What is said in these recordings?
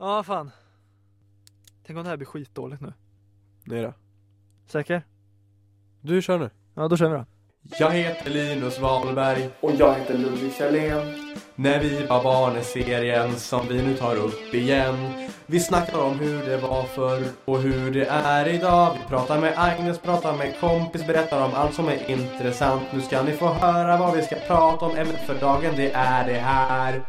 Ja, fan. Tänk om det här blir skitdåligt nu. Nej då. Säker? Du kör nu. Ja, då kör vi då. Jag heter Linus Wahlberg Och jag heter Ludvig Kjellén. När vi var barn är serien som vi nu tar upp igen Vi snackar om hur det var förr och hur det är idag Vi pratar med Agnes, pratar med kompis, berättar om allt som är intressant Nu ska ni få höra vad vi ska prata om Ämnet för dagen det är det här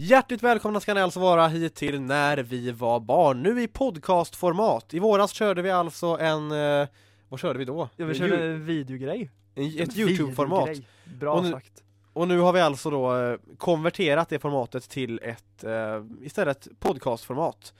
Hjärtligt välkomna ska ni alltså vara hit till När vi var barn, nu i podcastformat I våras körde vi alltså en, eh, vad körde vi då? Ja, vi körde en videogrej. en, ett Youtube-format. Bra Och nu- sagt. Och nu har vi alltså då eh, konverterat det formatet till ett eh, istället podcastformat.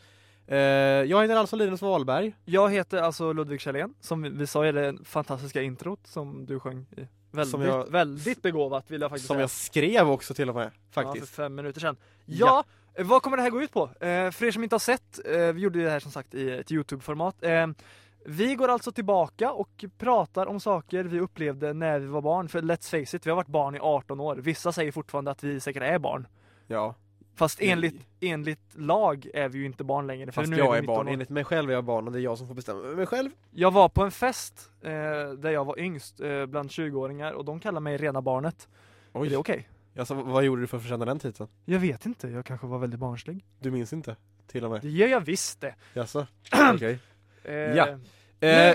Eh, jag heter alltså Linus Wahlberg. Jag heter alltså Ludvig Kjellén, som vi- sa är det fantastiska introt som du sjöng i. Väldigt, Som jag- väldigt begåvat vill jag faktiskt Som säga. jag skrev också till och med, Ja, faktiskt. för fem minuter sedan. Ja. Ja, eh, vad kommer det här gå ut på? Eh, för er som inte har sett, eh, vi gjorde det här som sagt i ett Youtube-format. Eh, vi går alltså tillbaka och pratar om saker vi upplevde när vi var barn. För let's face it, vi har varit barn i 18 år. Vissa säger fortfarande att vi säkert är barn. Ja, Fast enligt, enligt lag är vi ju inte barn längre. För fast jag är 19 barn. år. Enligt mig själv är jag barn och det är jag som får bestämma mig själv. Jag var på en fest eh, där jag var yngst eh, bland 20-åringar och de kallar mig rena barnet. Är det okej? Alltså, vad gjorde du för att förtjäna den titeln? Jag vet inte, jag kanske var väldigt barnslig. Du minns inte? Till och med? Det gör jag visst det. Jaså? Okej. Eh, Ja. Eh, nu-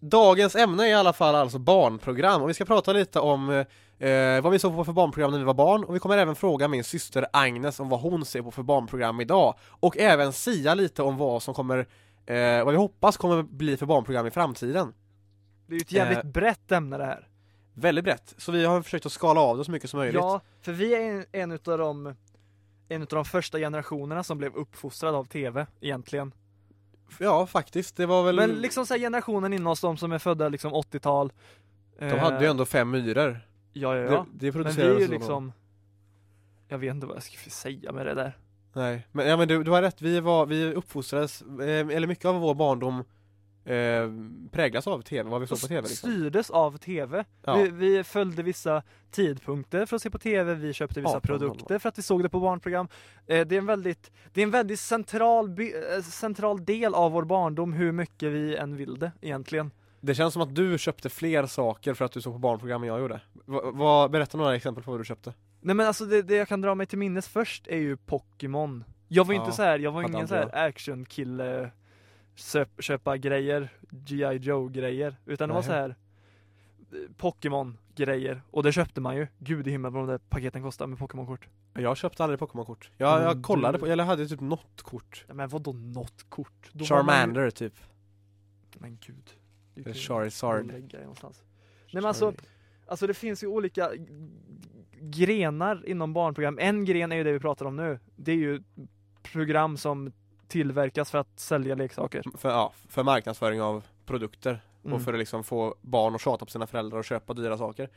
dagens ämne är i alla fall alltså barnprogram och vi ska prata lite om eh, vad vi såg på för barnprogram när vi var barn och vi kommer även fråga min syster Agnes om vad hon ser på för barnprogram idag och även sia lite om vad som kommer eh, vad vi hoppas kommer bli för barnprogram i framtiden. Det är ju ett jävligt Eh, brett ämne det här. Väldigt brett, så vi har försökt att skala av det så mycket som möjligt. Ja, för vi är en, en utav de en utav de första generationerna som blev uppfostrade av TV egentligen. Ja, faktiskt, det var väl Men liksom så här generationen innan oss, de som är födda liksom 80-tal. De hade ju ändå fem myror. Ja, ja, ja. Det, det Men vi är ju liksom Jag vet inte vad jag ska säga med det där. Nej, men, ja, men du, du har rätt, vi, var, vi uppfostrades, eh, eller mycket av vår barndom eh, präglas av TV, vad vi såg på TV liksom. Styrdes av TV. Ja. Vi, vi följde vissa tidpunkter för att se på TV, vi köpte vissa 18.00. produkter för att vi såg det på barnprogram. Eh, det är en väldigt, det är en väldigt central, eh, central del av vår barndom hur mycket vi än vill det egentligen. Det känns som att du köpte fler saker för att du såg på barnprogram än jag gjorde. Va, berätta några exempel på vad du köpte. Nej men alltså det, det jag kan dra mig till minnes först är ju Pokémon. Jag var Ja, inte så här, jag var ingen så här actionkille köpa grejer, G.I. Joe grejer, utan det var så här eh, Pokémon grejer och det köpte man ju. Gud i himmel vad de där paketen kostar med Pokémon-kort. Jag köpte aldrig Pokémon-kort. Jag, Men jag kollade på, eller hade typ något kort. Ja, men vadå något kort? Då har man ju- Charmander typ. Men gud. Eller Charizard. lägga någonstans. Nej men alltså, alltså det finns ju olika grenar inom barnprogram. En gren är ju det vi pratar om nu. Det är ju program som tillverkas för att sälja leksaker. För, ja, för marknadsföring av produkter Mm. och för att liksom få barn att tjata på sina föräldrar och köpa dyra saker.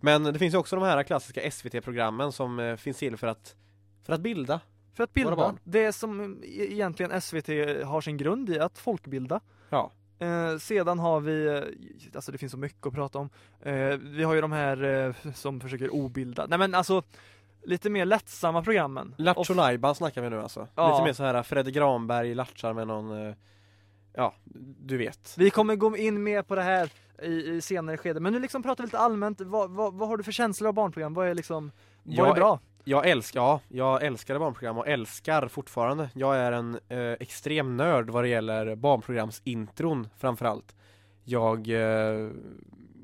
Men det finns ju också de här klassiska SVT-programmen som eh, finns till för att, för att bilda. För att bilda. Barn. Det som e- egentligen SVT har sin grund i, att folkbilda. Ja. Eh, sedan har vi, eh, alltså det finns så mycket att prata om. Eh, vi har ju de här eh, som försöker obilda. Nej men alltså, lite mer lättsamma programmen. Lattjo Lajban snackar vi nu alltså. Ja. Lite mer så här Fredrik Granberg latchar med någon, eh, ja, du vet. Vi kommer gå in mer på det här i, i senare skede, men nu liksom pratar vi lite allmänt. Vad, vad, vad har du för känslor av barnprogram? Vad är liksom, vad Jag är bra? Jag älskar, ja, jag älskade barnprogram och älskar fortfarande. Jag är en eh, extrem nörd vad det gäller barnprogramsintron framförallt. Jag, eh,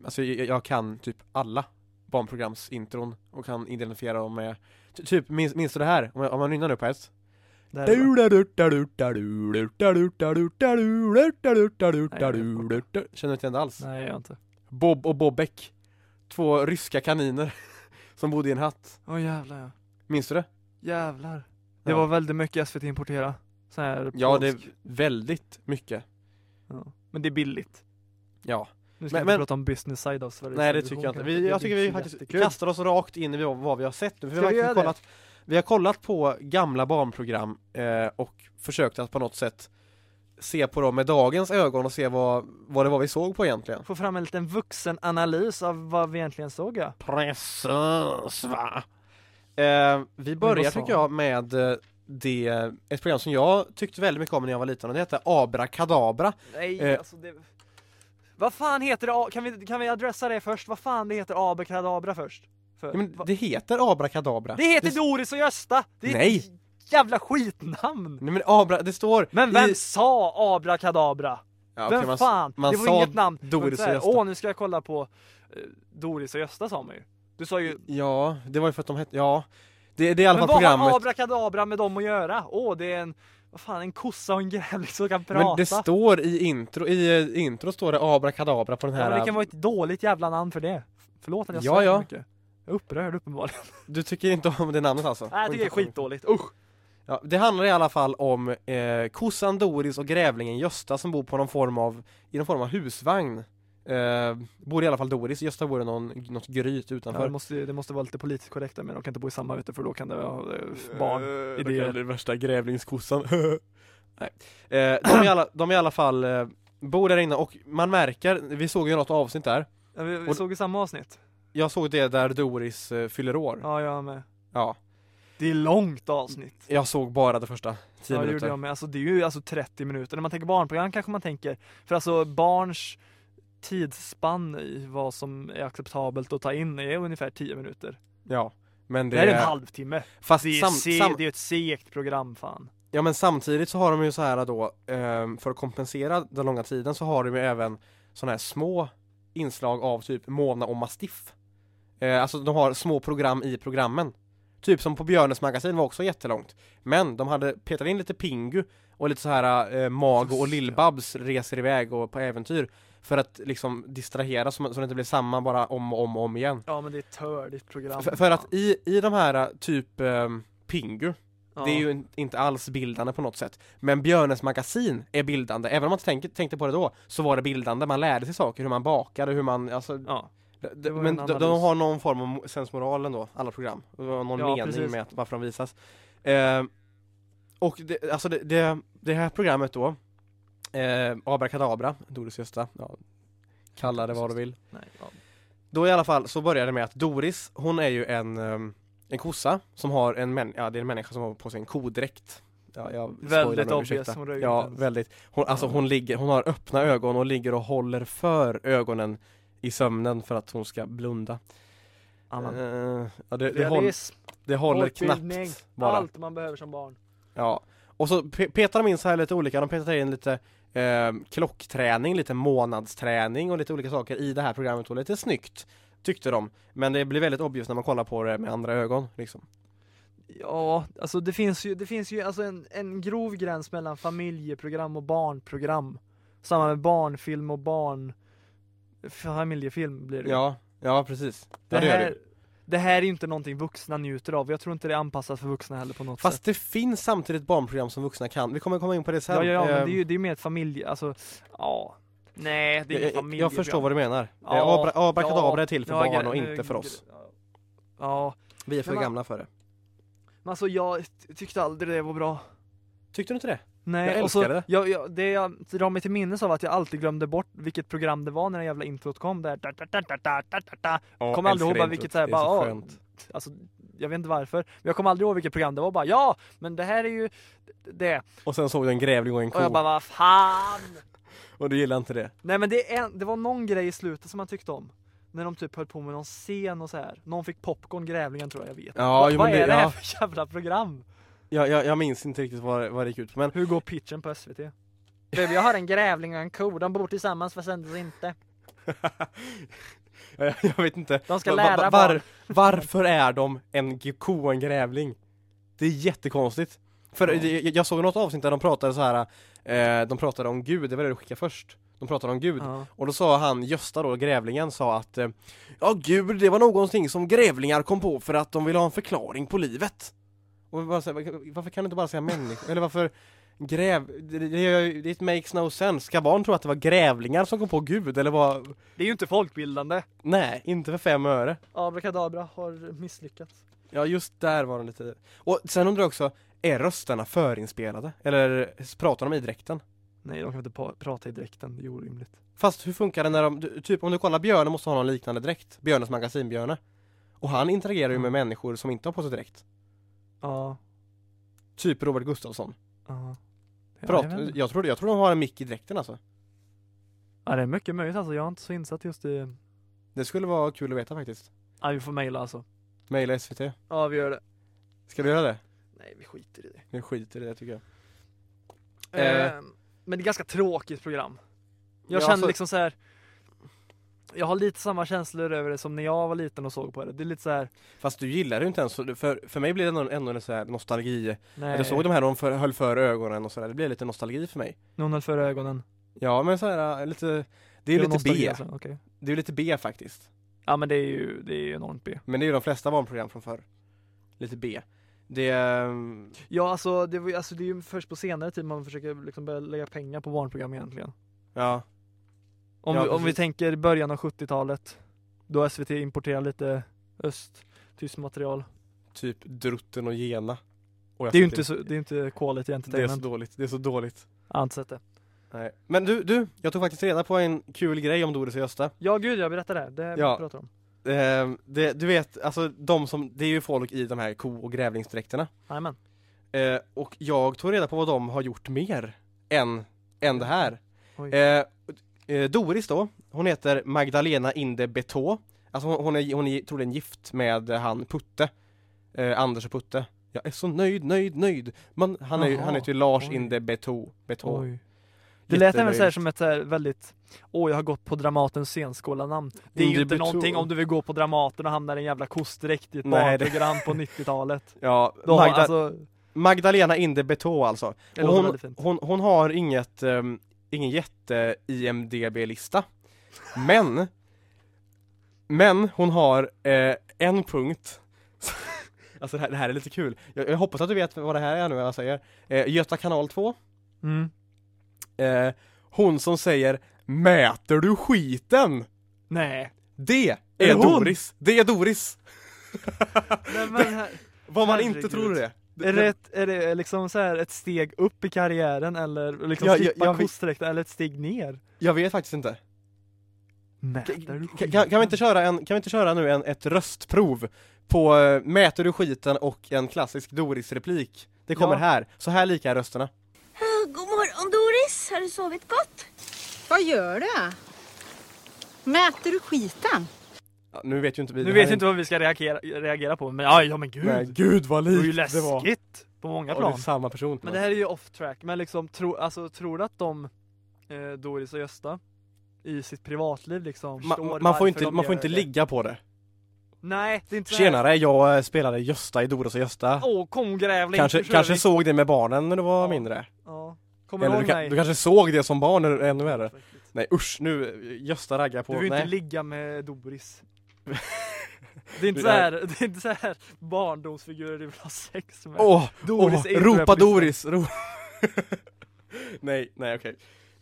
alltså jag, jag kan typ alla barnprogramsintron och kan identifiera dem med ty- Typ, minns, minns du det här? Om jag, om jag nynnar nu på bra. Känner du inte igen det alls? Nej, jag gör inte. Bob och Bobek Två ryska kaniner Som bodde i en hatt Åh jävlar ja. Minns du det? Jävlar. Det Ja. var väldigt mycket SVT importera. Så här Ja, det är väldigt mycket ja. Men det är billigt. Ja, Nu ska Men- vi men- prata om business side av Sveriges nej det tycker jag inte. Vi, jag tycker vi blir faktiskt jättekul. kastar oss rakt in i vad vi har sett nu. För vi har vi kollat, vi har kollat på gamla barnprogram eh, och försökt att på något sätt se på dem med dagens ögon och se vad, vad det var vi såg på egentligen. Få fram en liten vuxen analys av vad vi egentligen såg ja. Precis va! Eh, vi börjar tycker jag med eh, det, ett program som jag tyckte väldigt mycket om när jag var liten och det hette Abrakadabra. Nej, Eh. alltså det... Vad fan heter det? Kan vi, kan vi adressa det först? Vad fan det heter Abrakadabra först? För, Ja, men det heter Abrakadabra. det heter Doris och Gösta! Det är Nej. ett jävla skitnamn! Nej men Abra, det står Men vem i... sa Abrakadabra? Ja, vem man, fan? man det var sa inget namn. Doris Men och Gösta. Åh, nu ska jag kolla på eh, Doris och Gösta sa man ju. Du sa ju Ja, det var ju för att de hette, ja Det, det är i alla Men fall vad programmet har Abrakadabra med dem att göra? Åh, det är en, vad fan, en kossa och en grävling som kan prata. Men det står i intro, i eh, intro står det Abrakadabra på den ja, här men det kan vara ett dåligt jävla namn för det. Förlåt att jag Ja, svär ja. mycket. Jag är upprörd uppenbarligen. Du tycker inte om det namnet alltså? Nej, jag tycker det är skitdåligt. Usch! Ja, det handlar i alla fall om eh, kossan Doris och grävlingen Gösta som bor på någon form av, i någon form av husvagn eh, Bor i alla fall Doris, Gösta bor i någon, något gryt Ja, utanför det, måste, det måste vara lite politiskt korrekt där, men de kan inte bo i samma du, för då kan det vara eh, barn. Eh, idéer. då kan det värsta grävlingskossan Nej. Eh, de, är i alla, de i alla fall eh, bor där inne och man märker, vi såg ju något avsnitt där Ja, vi, vi Och- såg i samma avsnitt. Jag såg det där Doris eh, fyller år Ja, jag med. Ja, Det är långt avsnitt. jag såg bara det första 10 Ja, det gjorde minuter jag med. Alltså det är ju alltså 30 minuter. När man tänker barnprogram kanske man tänker, för alltså barns tidsspann i vad som är acceptabelt att ta in är ungefär 10 minuter. Ja, men det, Det, är en halvtimme. Fast Det är, sam, se, sam, det är ett segt program fan. Ja men samtidigt så har de ju så här då, ehm, för att kompensera den långa tiden så har de ju även sådana här små inslag av typ Mona och Mastiff. Eh, alltså de har små program i programmen. Typ som på Björnes magasin var också jättelångt. Men de hade petat in lite Pingu och lite så här eh, Mago och Lill-Babs reser iväg och på äventyr. För att liksom distrahera så, så det inte blir samma bara om och om och om igen. Ja men det är ett tördigt program. För, för att i, i de här eh, typ ehm, Pingu ja. det är ju in- inte alls bildande på något sätt. Men Björnes magasin är bildande, även om man inte tänker, tänkte på det då, så var det bildande. Man lärde sig saker, hur man bakade, hur man, alltså, Ja, men en de, de har någon form av mo- sensmoral ändå, alla program. Någon Ja, mening precis. med att, varför de visas. Eh, och det, alltså det, det, det här programmet då, eh, Abrakadabra, Doris Gösta, ja, kalla det vad du vill. nej, ja. Då i alla fall så börjar det med att Doris, hon är ju en, ehm, en kossa som har en, män, ja, det är en människa som har på sig en kodräkt. Ja, jag Väldigt obvious, hon Ja, väldigt. Hon, alltså hon ligger, hon har öppna ögon och ligger och håller för ögonen i sömnen för att hon ska blunda. Eh, ja, det, det, håll, det håller knappt bara. allt man behöver som barn. Ja. Och så pe- petar de in så här lite olika, de petar in lite eh, klockträning, lite månadsträning och lite olika saker i det här programmet och lite snyggt tyckte de. Men det blir väldigt obvious när man kollar på det med andra ögon liksom. Ja, alltså det finns ju, det finns ju alltså en, en grov gräns mellan familjeprogram och barnprogram. Samma med barnfilm och barn familjefilm blir det. Ja, ja precis. det, ja, det här, det. här är inte någonting vuxna njuter av. Jag tror inte det är anpassat för vuxna heller på något Fast sätt. det finns samtidigt barnprogram som vuxna kan. Vi kommer komma in på det sen. Ja, ja, ja, men Ehm, det är ju det är mer ett familje, alltså, ja. Nej, det är inget jag, familjeprogram. jag förstår vad du menar. Ja, Ja, Abra, abrakadabra ja, är till för ja, barn och inte eh, för oss. Ja, Vi är för man- gamla för det. men alltså jag ty- tyckte aldrig det var bra. Tyckte du inte det? Nej, Jag och så, det. Jag, jag, det jag drar mig till minnes av att jag alltid glömde bort vilket program det var när det jävla introt kom där. Da, da, da, da, da, da, da. Ja, Kommer aldrig ihåg älskar bara vilket så här, Det är så bara, ja, skönt. Alltså, jag vet inte varför. Men jag kommer aldrig ihåg vilket program det var. Bara ja, men det här är ju det. Och sen såg du en grävling och en ko. Och jag bara vad fan. Och du gillar inte det? Nej men det, är det var någon grej i slutet som man tyckte om. När de typ höll på med någon scen och så här. Någon fick popcorn, grävlingen tror jag, jag vet. Ja, Va, jo, vad men det- är det här ja. för jävla program? Jag, jag, jag minns inte riktigt vad, vad det gick ut på men Hur går pitchen på SVT? Baby, jag har en grävling och en ko, de bor tillsammans fast ändå inte. jag, jag vet inte De ska lära va- barn. Varför är de en ko och en grävling? Det är jättekonstigt För Ja. jag, jag såg något avsnitt där de pratade så här. Eh, de pratade om Gud, det var det du skickade först De pratade om Gud Ja. Och då sa han, Gösta då, grävlingen, sa att eh, Ja Gud, det var någonting som grävlingar kom på för att de ville ha en förklaring på livet Och bara så här, varför kan du inte bara säga människa? Eller varför Gräv, det, det, det, makes no sense. Ska barn tro att det var grävlingar som kom på Gud eller vad? Det är ju inte folkbildande. Nej, inte för fem öre. Abrakadabra har misslyckats. Ja, just där var den lite... Och sen undrar jag också, är rösterna förinspelade? Eller pratar de i dräkten? Nej, de kan inte prata i dräkten, det är orimligt. Fast hur funkar det när de, typ om du kollar Björne måste ha någon liknande dräkt, Björnes magasin Björne. Och han interagerar ju med Mm. människor som inte har på sig dräkt. Ja. Typ Robert Gustafsson. Ja. Prat, jag tror, jag tror de har en mick i dräkten alltså. ja, det är mycket möjligt alltså. Jag är inte så insatt just i... Det skulle vara kul att veta faktiskt. Ja, vi får mejla alltså. Maila SVT. Ja, vi gör det. Ska du göra det? Nej, vi skiter i det. Vi skiter i det tycker jag. Eh, Eh. men det är ganska tråkigt program. Jag Ja, känner alltså- liksom så här. Jag har lite samma känslor över det som när jag var liten och såg på det. Det är lite så här. Fast du gillar det ju inte ens, så- för, för mig blir det ändå, ändå en sån här nostalgi. Nej, Jag såg de här de för, höll för ögonen och sådär, det blir lite nostalgi för mig. någon höll för ögonen. Ja men så här, äh, lite, det är ju lite B. alltså, okej. Det är lite B faktiskt. Ja men det är ju, det är ju enormt B. Men det är ju de flesta barnprogram från förr. Lite B. Det, ehm, Ja alltså det, alltså det är ju först på senare tid man försöker liksom börja lägga pengar på barnprogram egentligen. ja. Om, Ja, vi, om vi tänker början av 70-talet. Då SVT importerar lite öst-tyskt material. Typ Drutten och Gena. Och Det är ju inte så, det är inte quality Det är så entertainment. dåligt, det är så dåligt. Jag har inte sett det. Nej. Men du, du, jag tog faktiskt reda på en kul grej om Doris och Gösta. Ja gud jag berättar det. Det Ja. pratar om. Ehm, det, du vet, alltså de som, det är ju folk i de här ko och grävlingsdräkterna. Jajamän. Eh, och jag tog reda på vad de har gjort mer än, än det här. Eh, eh, Doris då, hon heter Magdalena Inde Betå. Alltså hon, hon är, hon är troligen gift med han Putte. Eh, Anders och Putte. Jag är så nöjd, nöjd, nöjd. Man, han, är, han heter ju Lars oj. Inde Betå. Betå. Oj. Det lät även så här som ett så här väldigt Åh jag har gått på Dramatens scenskola-namn Det är ju inte någonting om du vill gå på Dramaten och hamna i en jävla kostdräkt i ett barnprogram på 90-talet Ja, Då, Magda, alltså, Magdalena Inde Betå alltså. Och hon, hon, hon har inget, um, ingen jätte IMDB-lista. Men, men hon har eh, en punkt Alltså det här, det här är lite kul. Jag, jag hoppas att du vet vad det här är nu jag säger. Eh, Göta kanal 2. mm. Eh, hon som säger Mäter du skiten? Nej Det är, det hon? Doris! Det är Doris! Nej men här, Vad man inte tror det. Är, det ett, är det liksom så här ett steg upp i karriären eller liksom Ja, jag vet- kostdräkten eller ett steg ner? Jag vet faktiskt inte. Mäter du Kan, skiten? kan, kan, vi inte köra en, kan vi inte köra nu en, ett röstprov på eh, Mäter du skiten och en klassisk Doris-replik? Det kommer Ja. här, så här lika är rösterna. God morgon Doris, har du sovit gott? Vad gör du? Mäter du skiten? Nu vet ju inte vi Nu vet inte vad vi ska reagera, reagera på men ja, ja men gud! Nej, gud vad det var ju likt det var. läskigt på många Och det är plan samma person. Men det här är ju off track, men liksom tro, alltså, tror du att de, eh, Doris och Gösta, i sitt privatliv liksom Ma, man får inte, man får inte det? ligga på det. Nej, det är inte Tjenare, jag eh, spelade Gösta i Doris och Gösta. Åh, kom grävling! kanske kanske såg det med barnen när du var Ja. mindre. Ja. Kommer Eller du mig? du kanske såg det som barn när du ännu värre. Nej usch, nu Gösta raggar på. Du vill Nej. inte ligga med Doris. Det är inte Det så där- här, det är inte så här barndomsfigurer du vill ha sex med. Åh, Doris åh, ropa. Doris! Ro nej, nej okej.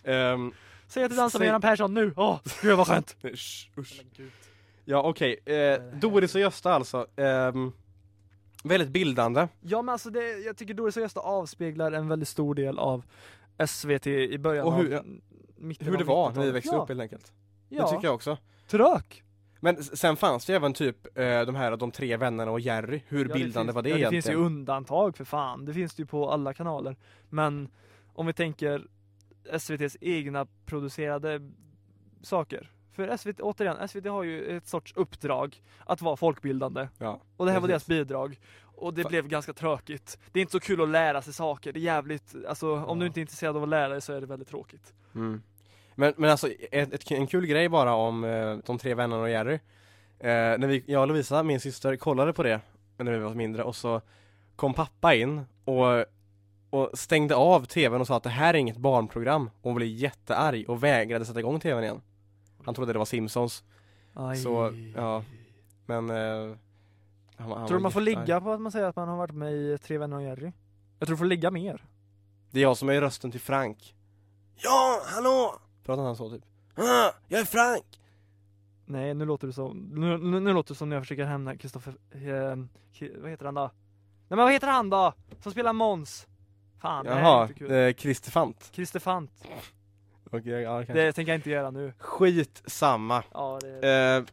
Ehm, Säg att du dansar med Göran Persson nu! Åh, gud vad skönt! usch, usch. Ja okej, eh, här? Doris och Gösta alltså. ehm, väldigt bildande. Ja men alltså det, jag tycker Doris och Gösta avspeglar en väldigt stor del av SVT i början Och hur- av mitten Hur av det var när vi 90-talet. växte ja. upp helt enkelt. Ja, Det tycker jag också. trök! Men sen fanns det ju även typ eh, de här de tre vännerna och Jerry. Hur Ja, bildande finns, var det ja, det egentligen? finns ju undantag för fan, det finns det ju på alla kanaler. Men om vi tänker SVTs egna producerade saker. För SVT, återigen, SVT har ju ett sorts uppdrag att vara folkbildande. Ja, Och det här var precis. deras bidrag. Och det Fa- blev ganska tråkigt. Det är inte så kul att lära sig saker, det är jävligt, alltså om du Ja. inte är intresserad av att lära dig så är det väldigt tråkigt. Mm. Men, men alltså ett, ett, en kul grej bara om eh, de tre vännerna och Jerry. Eh, när vi, jag och Lovisa, min syster, kollade på det när vi var mindre och så kom pappa in och, och stängde av tvn och sa att det här är inget barnprogram. Och hon blev jättearg och vägrade sätta igång tvn igen. Han trodde det var Simpsons. Aj. Så, ja. Men eh, han, han Tror du man får ligga på att man säger att man har varit med i Tre vänner och Jerry? Jag tror du får ligga mer. Det är jag som är rösten till Frank. Ja, hallå! Pratar han så typ? Ah, jag är Frank! Nej, nu låter du som, nu, nu, nu låter det som när jag försöker hämna Kristoffer, eh, vad heter han då? Nej men vad heter han då? Som spelar Måns? Fan, det är Jaha, inte kul. eh, Christer Fant. Christer Fant. Okej, ja, kanske. Det tänker jag inte göra nu. Skit samma. Ja, det är Eh.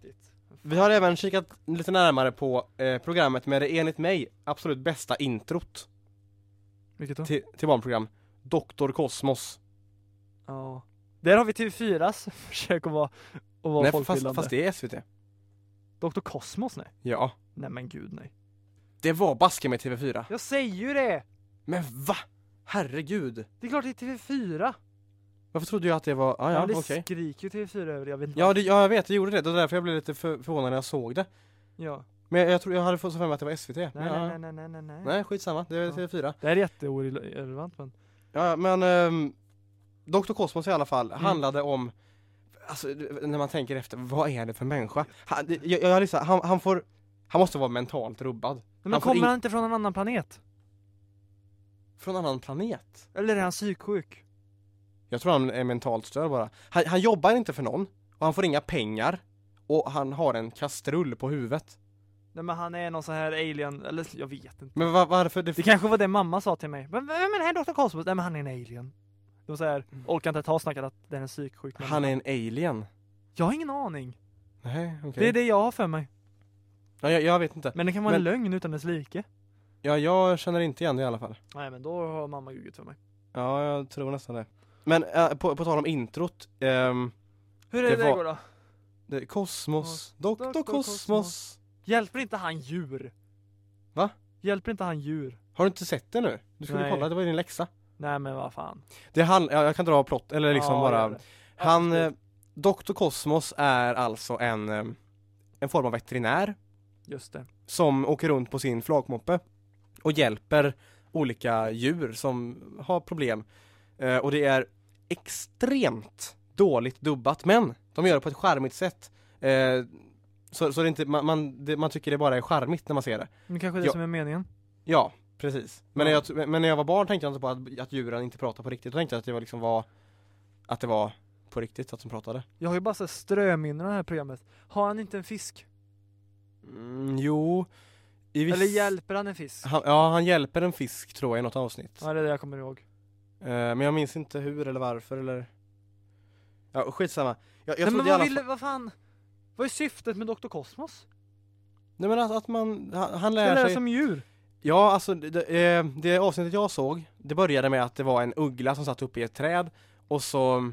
Vi har även kikat lite närmare på eh, programmet med det enligt mig absolut bästa introt Vilket då? till, till barnprogram Doktor Kosmos Ja. Där har vi TV4s försök att vara, att vara Nej fast, folkbildande. fast det är SVT Dr. Cosmos nej. Ja Nej men gud nej. Det var baske med TV4 Jag säger ju det! Men va? Herregud Det är klart det är TV4! Varför trodde jag att det var, ah, Ja, ja det okej skriker ju TV4 över det, jag vet inte Ja, det, ja jag vet, det gjorde det, det var därför jag blev lite för, förvånad när jag såg det ja. Men jag, jag tror jag hade fått så för mig att det var SVT Nej, men, ja, nej, nej, nej, nej, nej. nej skitsamma, det är Ja. TV4 Det här är jätteirrelevant men. Ja, ja, men um, Dr. Kosmos i alla fall Mm. handlade om Alltså när man tänker efter, vad är det för människa? Han, jag, jag liksom, han, han får Han måste vara mentalt rubbad Men Han kommer han inte från en annan planet? Från en annan planet Eller är han psyksjuk? Jag tror han är mentalt störd bara han, han jobbar inte för någon Och han får inga pengar Och han har en kastrull på huvudet Nej men han är någon sån här alien, eller jag vet inte. Men var, varför? Det, Det kanske var det mamma sa till mig. Men vem är den här Dr. Cosmos? Nej men han är en alien. Var så här, orkar inte ta snacket att det är en psyksjuk människa. han är en alien Jag har ingen aning. Nej, okej Det är det jag har för mig. ja, jag, jag vet inte Men det kan vara en Men- lögn utan dess like. Ja, jag känner inte igen det i alla fall Nej men då har mamma ljugit för mig. Ja, jag tror nästan det Men äh, på, på tal om introt ehm, Hur är Det det, det var- går då? det, Kosmos, Doktor Dr. Kosmos. Kosmos. Hjälper inte han djur? Va? Hjälper inte han djur? Har du inte sett det nu? Du skulle Nej. kolla, det var ju din läxa Nej men vad fan. Det han, ja, jag kan dra plott, eller liksom Ja, bara. Han, eh. Doktor Kosmos är alltså en, eh, en form av veterinär Just det. som åker runt på sin flakmoppe och hjälper olika djur som har problem. Eh, och det är extremt dåligt dubbat, men de gör det på ett charmigt sätt. Eh, så, så det är inte, man, man, det, man tycker det bara är charmigt när man ser det. Men kanske det Ja. som är meningen. Ja, precis. Men, Ja. när jag, men när jag var barn tänkte jag inte på att, att djuren inte pratar på riktigt. Då tänkte jag att det var liksom var Att det var på riktigt att de pratade. Jag har ju bara så ströminnen av det här programmet. Har han inte en fisk? Mm, jo, i viss... Eller hjälper han en fisk? han, Ja, han hjälper en fisk tror jag i något avsnitt. Ja det är det jag kommer ihåg. Eh, men jag minns inte hur eller varför eller Ja, skitsamma. Jag, jag Nej, men vad alla ville, vad fan? Vad är syftet med Dr. Kosmos? Nej men att, att man, han, han lär sig som djur? Ja, alltså det, det, eh, det avsnittet jag såg Det började med att det var en uggla som satt uppe i ett träd Och så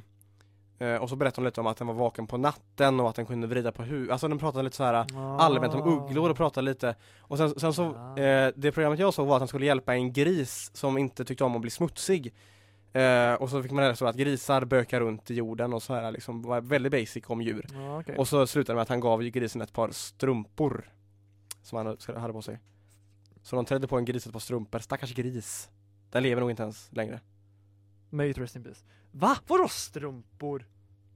eh, Och så berättade de lite om att den var vaken på natten och att den kunde vrida på huvudet Alltså den pratade lite så här allmänt om ugglor och pratade lite. Och sen, sen så, Ah. eh, det programmet jag såg var att han skulle hjälpa en gris som inte tyckte om att bli smutsig. Eh, Och så fick man reda på att grisar bökar runt i jorden och så här liksom, var väldigt basic om djur. Ja, okej. Och så slutade det med att han gav grisen ett par strumpor Som han hade på sig Så de trädde på en gris ett par strumpor, stackars gris Den lever nog inte ens längre May it rest in peace. Va? Vadå strumpor?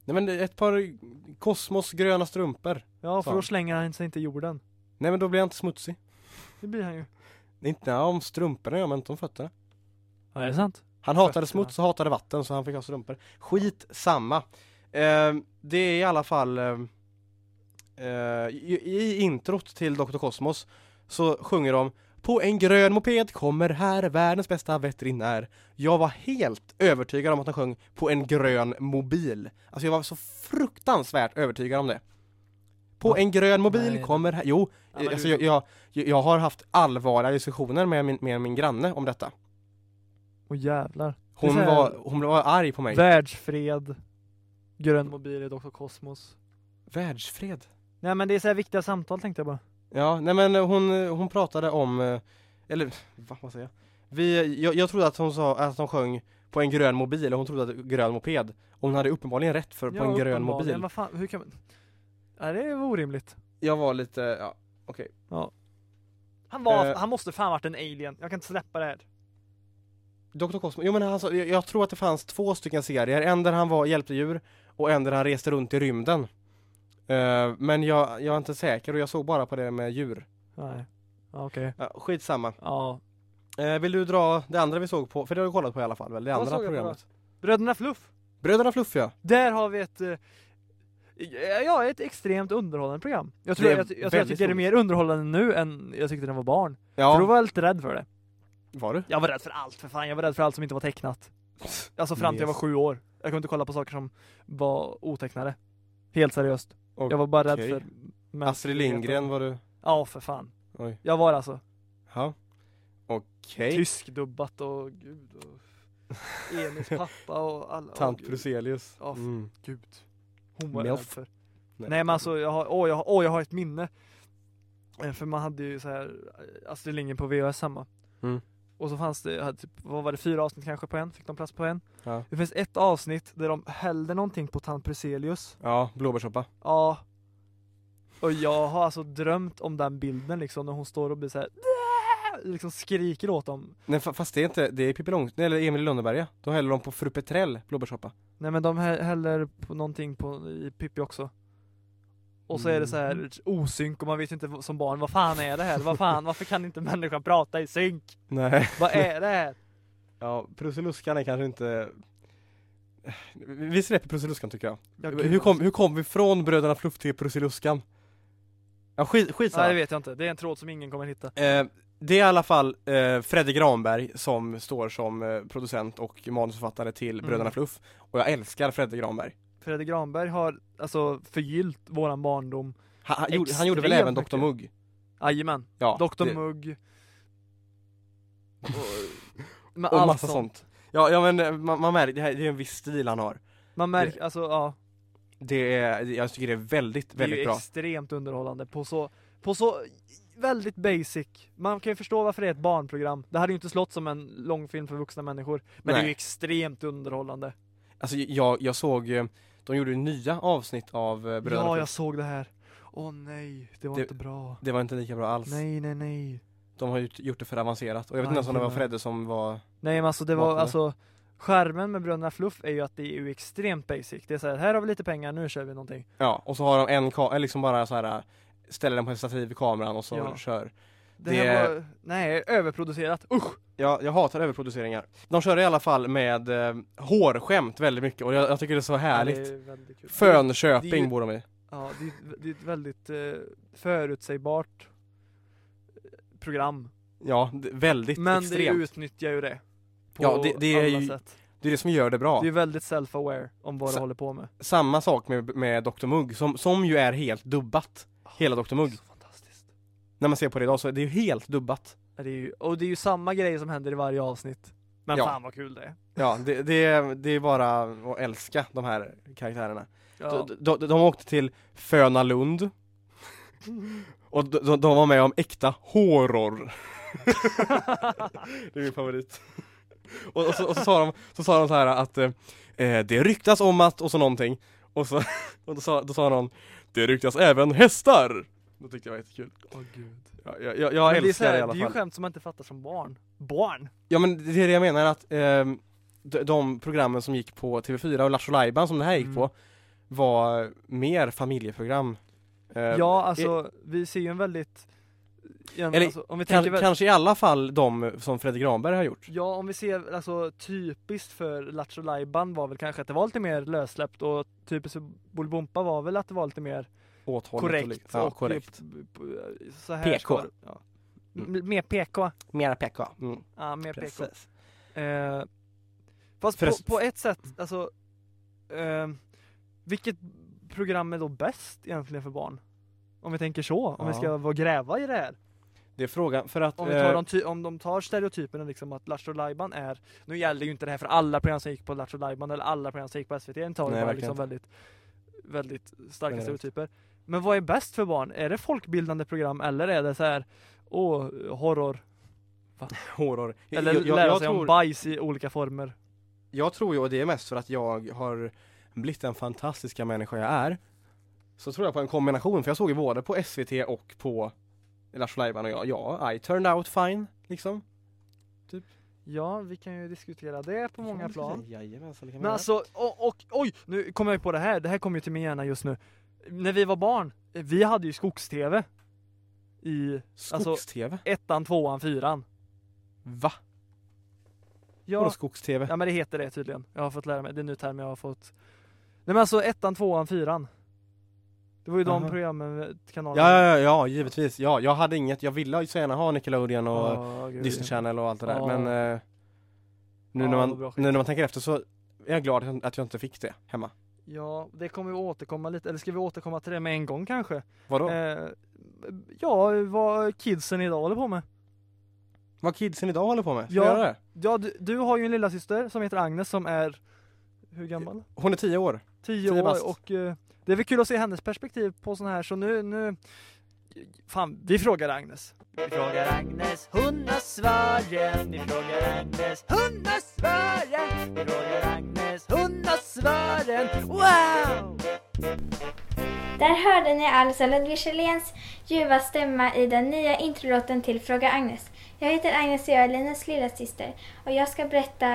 Nej men är ett par Kosmos gröna strumpor Ja, för då slänger han sig inte i jorden. Nej men då blir han inte smutsig Det blir han ju. Är Inte ja, om strumporna ja, men inte om fötterna Ja, är det sant? Han hatade Fötterna. smuts och hatade vatten så han fick ha strumpor Skit samma eh, Det är i alla fall eh, eh, i, I introt till Dr. Kosmos Så sjunger de På en grön moped kommer här världens bästa veterinär Jag var helt övertygad om att de sjöng På en grön mobil Alltså jag var så fruktansvärt övertygad om det På Va? en grön mobil Nej. kommer här Jo, Ja, alltså jag, jag, jag har haft allvarliga diskussioner med min, med min granne om detta Åh jävlar. Är Hon var, hon var arg på mig Världsfred. Grön mobil i Dr. Kosmos. Världsfred? Nej men det är så viktiga samtal tänkte jag bara. Ja, nej men hon, hon pratade om, eh, eller va, vad säger jag? Vi, jag, jag trodde att hon sa att de sjöng på en grön mobil och hon trodde att grön moped Och hon hade uppenbarligen rätt för på Ja, en grön mobil Vad fan, hur kan man? Nej det är orimligt. Jag var lite, ja, okej Han var, Eh. han måste fan varit en alien. Jag kan inte släppa det här. Dr. Cosmo, jo men alltså, jag, jag tror att det fanns två stycken serier, en där han var hjälpte djur och en där han reste runt i rymden Eh, Men jag, jag är inte säker och jag såg bara på det med djur Nej. Okej. ja, Skitsamma Ja. Eh, Vill du dra det andra vi såg på, för det har du kollat på i alla fall väl? Det Vad andra såg jag på programmet Bröderna Fluff. Bröderna Fluff ja Där har vi ett eh, Ja, ett extremt underhållande program. Jag tror, är jag, jag, tror jag tycker det är mer underhållande nu än jag tyckte när jag var barn. Ja, För då var jag lite rädd för det. var du? Jag var rädd för allt för fan, jag var rädd för allt som inte var tecknat. Alltså fram till jag var sju år. Jag kunde inte kolla på saker som var otecknade. Helt seriöst. Jag var bara rädd för Astrid Lindgren var du, Ja för fan. oj, Jag var alltså ja. Okej. tyskdubbat och gud och Emils pappa och alla. Tant. Bruselius. Ja, Mm. Gud. Hon var jag rädd för. Nej. Nej men alltså jag har, åh jag, har- åh, jag har ett minne. Eh, För man hade ju så här eh, Astrid Lindgren på VHS hemma. Mm. Och så fanns det, hade typ, vad var det, fyra avsnitt kanske på en? Fick de plats på en? Ja. Det finns ett avsnitt där de hällde någonting på tant Bruselius. Ja, blåbärssoppa. Ja. Och jag har alltså drömt om den bilden liksom när hon står och blir så här. "Dää!" liksom skriker åt dem. Nej fa- fast det är inte, det är Pippi Långstrump, eller Emil i Lönneberga. Då häller de på Fru Petrell blåbärssoppa. Nej men de hä- häller på någonting på, i Pippi också. Och så är det så Mm. här osynk och man vet inte som barn, vad fan är det här? Vad fan, varför kan inte människan prata i synk? Nej. Vad är det här? Ja, Prussiluskan är kanske inte Vi släpper Prussiluskan tycker jag. Ja, gud, hur, kom, hur kom vi från Bröderna Fluff till Prussiluskan? Ja skit, skitsamma. Nej det vet jag inte, det är en tråd som ingen kommer hitta. Eh, det är i alla fall eh, Fredrik Granberg som står som eh, producent och manusförfattare till Mm. Bröderna Fluff. Och jag älskar Fredrik Granberg. Fredrik Granberg har alltså förgyllt våran barndom. Han, han, gjorde, han gjorde väl även Dr. Mugg? Jajamän, Ja, Dr det- Mugg. Och, med Och massa sånt. sånt. Ja, ja men eh, man, man märker, det, här, det är en viss stil han har. Man märker, alltså ja. Det är, jag tycker det är väldigt, Det är väldigt ju bra. extremt underhållande på så, på så väldigt basic. Man kan ju förstå varför det är ett barnprogram. Det hade ju inte slått som en långfilm för vuxna människor. Men det är Nej. ju extremt underhållande. Alltså jag, jag såg, eh, de gjorde nya avsnitt av eh, Bröderna Ja, jag såg det här. Åh nej, det var Det- inte bra. Det var inte lika bra alls. Nej, nej, nej. De har gjort, gjort det för avancerat. Och jag vet inte ens om det var. Fredde som var Nej men alltså det var alltså Skärmen med Bröderna Fluff är ju att det är ju extremt basic. Det är så här, här har vi lite pengar, nu kör vi någonting. Ja, och så har de en kamera, liksom bara så här ställer den på ett stativ i kameran och så Ja. kör. Det, Det- här var, nej, överproducerat. Usch! Ja, jag hatar överproduceringar. De kör i alla fall med eh, hårskämt väldigt mycket och jag, jag tycker det är så härligt. Det är väldigt kul. Fönköping det är ju- bor de i. Ja, det är, det är ett väldigt eh, förutsägbart eh, program. Ja, d- väldigt Men extremt. det utnyttjar ju det. På Ja, det- det är alla ju- sätt. Det är det som gör det bra. Det är väldigt self-aware om vad Så- det håller på med. Samma sak med, med Dr Mugg, som, som ju är helt dubbat. Hela Dr Mugg. Så fantastiskt. När man ser på det idag så är det ju helt dubbat. Det är ju, och det är ju samma grej som händer i varje avsnitt. Men Ja. fan vad kul det är. Ja, det, det, är- det är bara att älska de här karaktärerna. Ja. De, de, de åkte till Föna Lund och de, de, var med om äkta horror. det är min favorit. Och, och, så, och så sa de så, sa de så här att eh, eh, det ryktas om att och så någonting och så och då sa, då sa någon det ryktas även hästar. Det tyckte jag var jättekul. Åh gud. Ja, jag, jag, jag Men det är, så älskar här, det i det alla är ju fall. skämt som man inte fattar som barn. Barn? Ja men det är det jag menar att ehm, de, de programmen som gick på TV4 och Lattjo Lajban som det här gick Mm. på var mer familjeprogram. Eh, Ja, alltså vi ser ju en väldigt... En, Eller alltså, om vi kan, väl, kanske i alla fall de som Fredrik Granberg har gjort. Ja, om vi ser alltså typiskt för Lattjo Lajban var väl kanske att det var lite mer lössläppt och typiskt för Bolibompa var väl att det var lite mer Åthållet korrekt. och ja, och korrekt. p- Så här PK. ska Ja. Mm. Mer PK. Mera PK. Mm. Ja, mer PK. Precis. Eh, fast Förrest- på, på ett sätt, alltså eh, Vilket program är då bäst egentligen för barn? Om vi tänker så, om vi Ja. ska vara gräva i det här. Det är frågan, för att Om, vi eh, tar de, ty- om de tar stereotyperna liksom att Lattjo Lajban är Nu gäller ju inte det här för alla program som gick på Lattjo Lajban eller alla program som gick på SVT, tar vi Nej, bara liksom väldigt Väldigt starka Generellt. stereotyper Men vad är bäst för barn? Är det folkbildande program eller är det så här Åh, horror? horror. Eller jag, jag, lära jag, sig om tror, bajs i olika former? jag tror ju, och det är mest för att jag har blivit den fantastiska människa jag är. Så tror jag på en kombination, för jag såg ju både på SVT och på Lattjo Lajban och jag, ja, I turned out fine, liksom. Ja, vi kan ju diskutera det på många plan. Jajamensan, det kan Men alltså, och, och oj, nu kommer jag på det här, det här kommer ju till min hjärna just nu. När vi var barn, vi hade ju skogs-tv. I alltså- Skogs-TV? ettan, tvåan, fyran. Va? Ja, Vadå skogs-TV? ja men det heter det tydligen. Jag har fått lära mig, det är nu term jag har fått. Nej men alltså ettan, tvåan, fyran. Det var ju de Aha. programmen, kanalerna. Ja, ja, ja, givetvis. Ja, jag hade inget, jag ville ju så gärna ha Nickelodeon och gud. Disney Channel och allt det där, Ja. men eh, nu, Ja, när man, nu när man tänker efter så är jag glad att jag inte fick det hemma. Ja, det kommer vi återkomma lite, eller ska vi återkomma till det med en gång kanske? Vadå? Eh, ja, vad kidsen idag håller på med. Vad kidsen idag håller på med? Ska Ja. det? Ja, du, du har ju en lilla syster som heter Agnes som är, hur gammal? Hon är tio år. Tio Tio år bast. och eh, det är väl kul att se hennes perspektiv på sån här så nu, nu Fan, vi frågar Agnes. Vi frågar Agnes, hon har svaren. Vi frågar Agnes, hon har svaren. Vi frågar Agnes, hon har svaren. Wow! Där hörde ni alltså Ludvig Kjelléns ljuva stämma i den nya introlåten till Fråga Agnes. Jag heter Agnes och jag är Linus lillasyster och jag ska berätta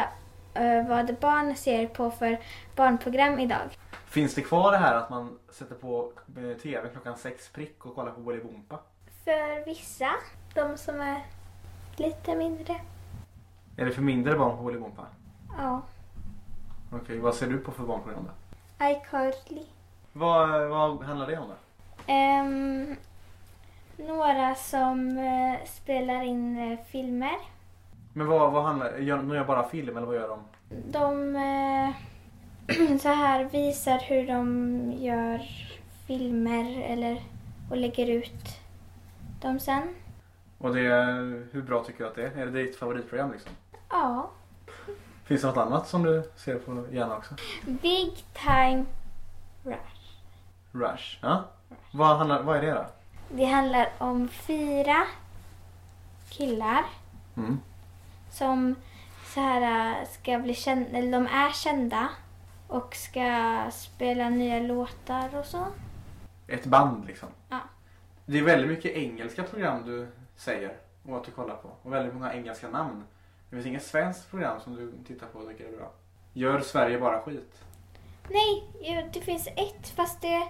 uh, vad barn ser på för barnprogram idag. Finns det kvar det här att man sätter på eh, TV klockan sex prick och kollar på Bolibompa? För vissa, de som är lite mindre, Är det för mindre barn på Bolibompa? ja, Okej, vad ser du på för barnprogram då? iCarly. Vad, vad handlar det om då? Ehm, några som eh, spelar in eh, filmer. Men vad, vad handlar gör, de gör bara film eller vad gör de? De eh, så här visar hur de gör filmer eller och lägger ut dem sen. Och det, hur bra tycker du att det är? Är det ditt favoritprogram liksom? Ja. Finns det något annat som du ser på gärna också? Big Time Rush. Rush, ja? Vad, handlar, vad är det då? Det handlar om fyra killar Mm. som så här äh, ska bli kända, eller de är kända och ska spela nya låtar och så. Ett band liksom? Ja. Det är väldigt mycket engelska program du säger och att du kollar på. Och väldigt många engelska namn. Det finns inget svenskt program som du tittar på och tycker är bra. Gör Sverige bara skit? Nej, det finns ett fast det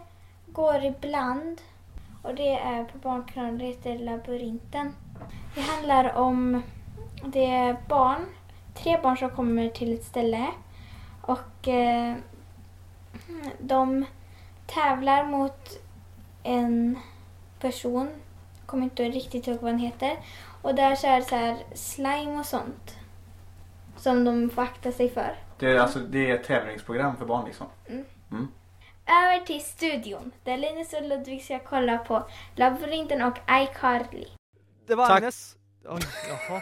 går ibland. Och det är på Barnkanalen, det heter Labyrinten. Det handlar om, det är barn, tre barn som kommer till ett ställe. Och eh, de tävlar mot en person, jag kommer inte riktigt ihåg vad han heter. Och där så är det så här slime och sånt. Som de får akta sig för. Det är, alltså, det är ett tävlingsprogram för barn liksom. Över till studion där Linus och Ludvig ska kolla på Labyrinten och iCarly. Det var Tack. Agnes. Oj, jaha.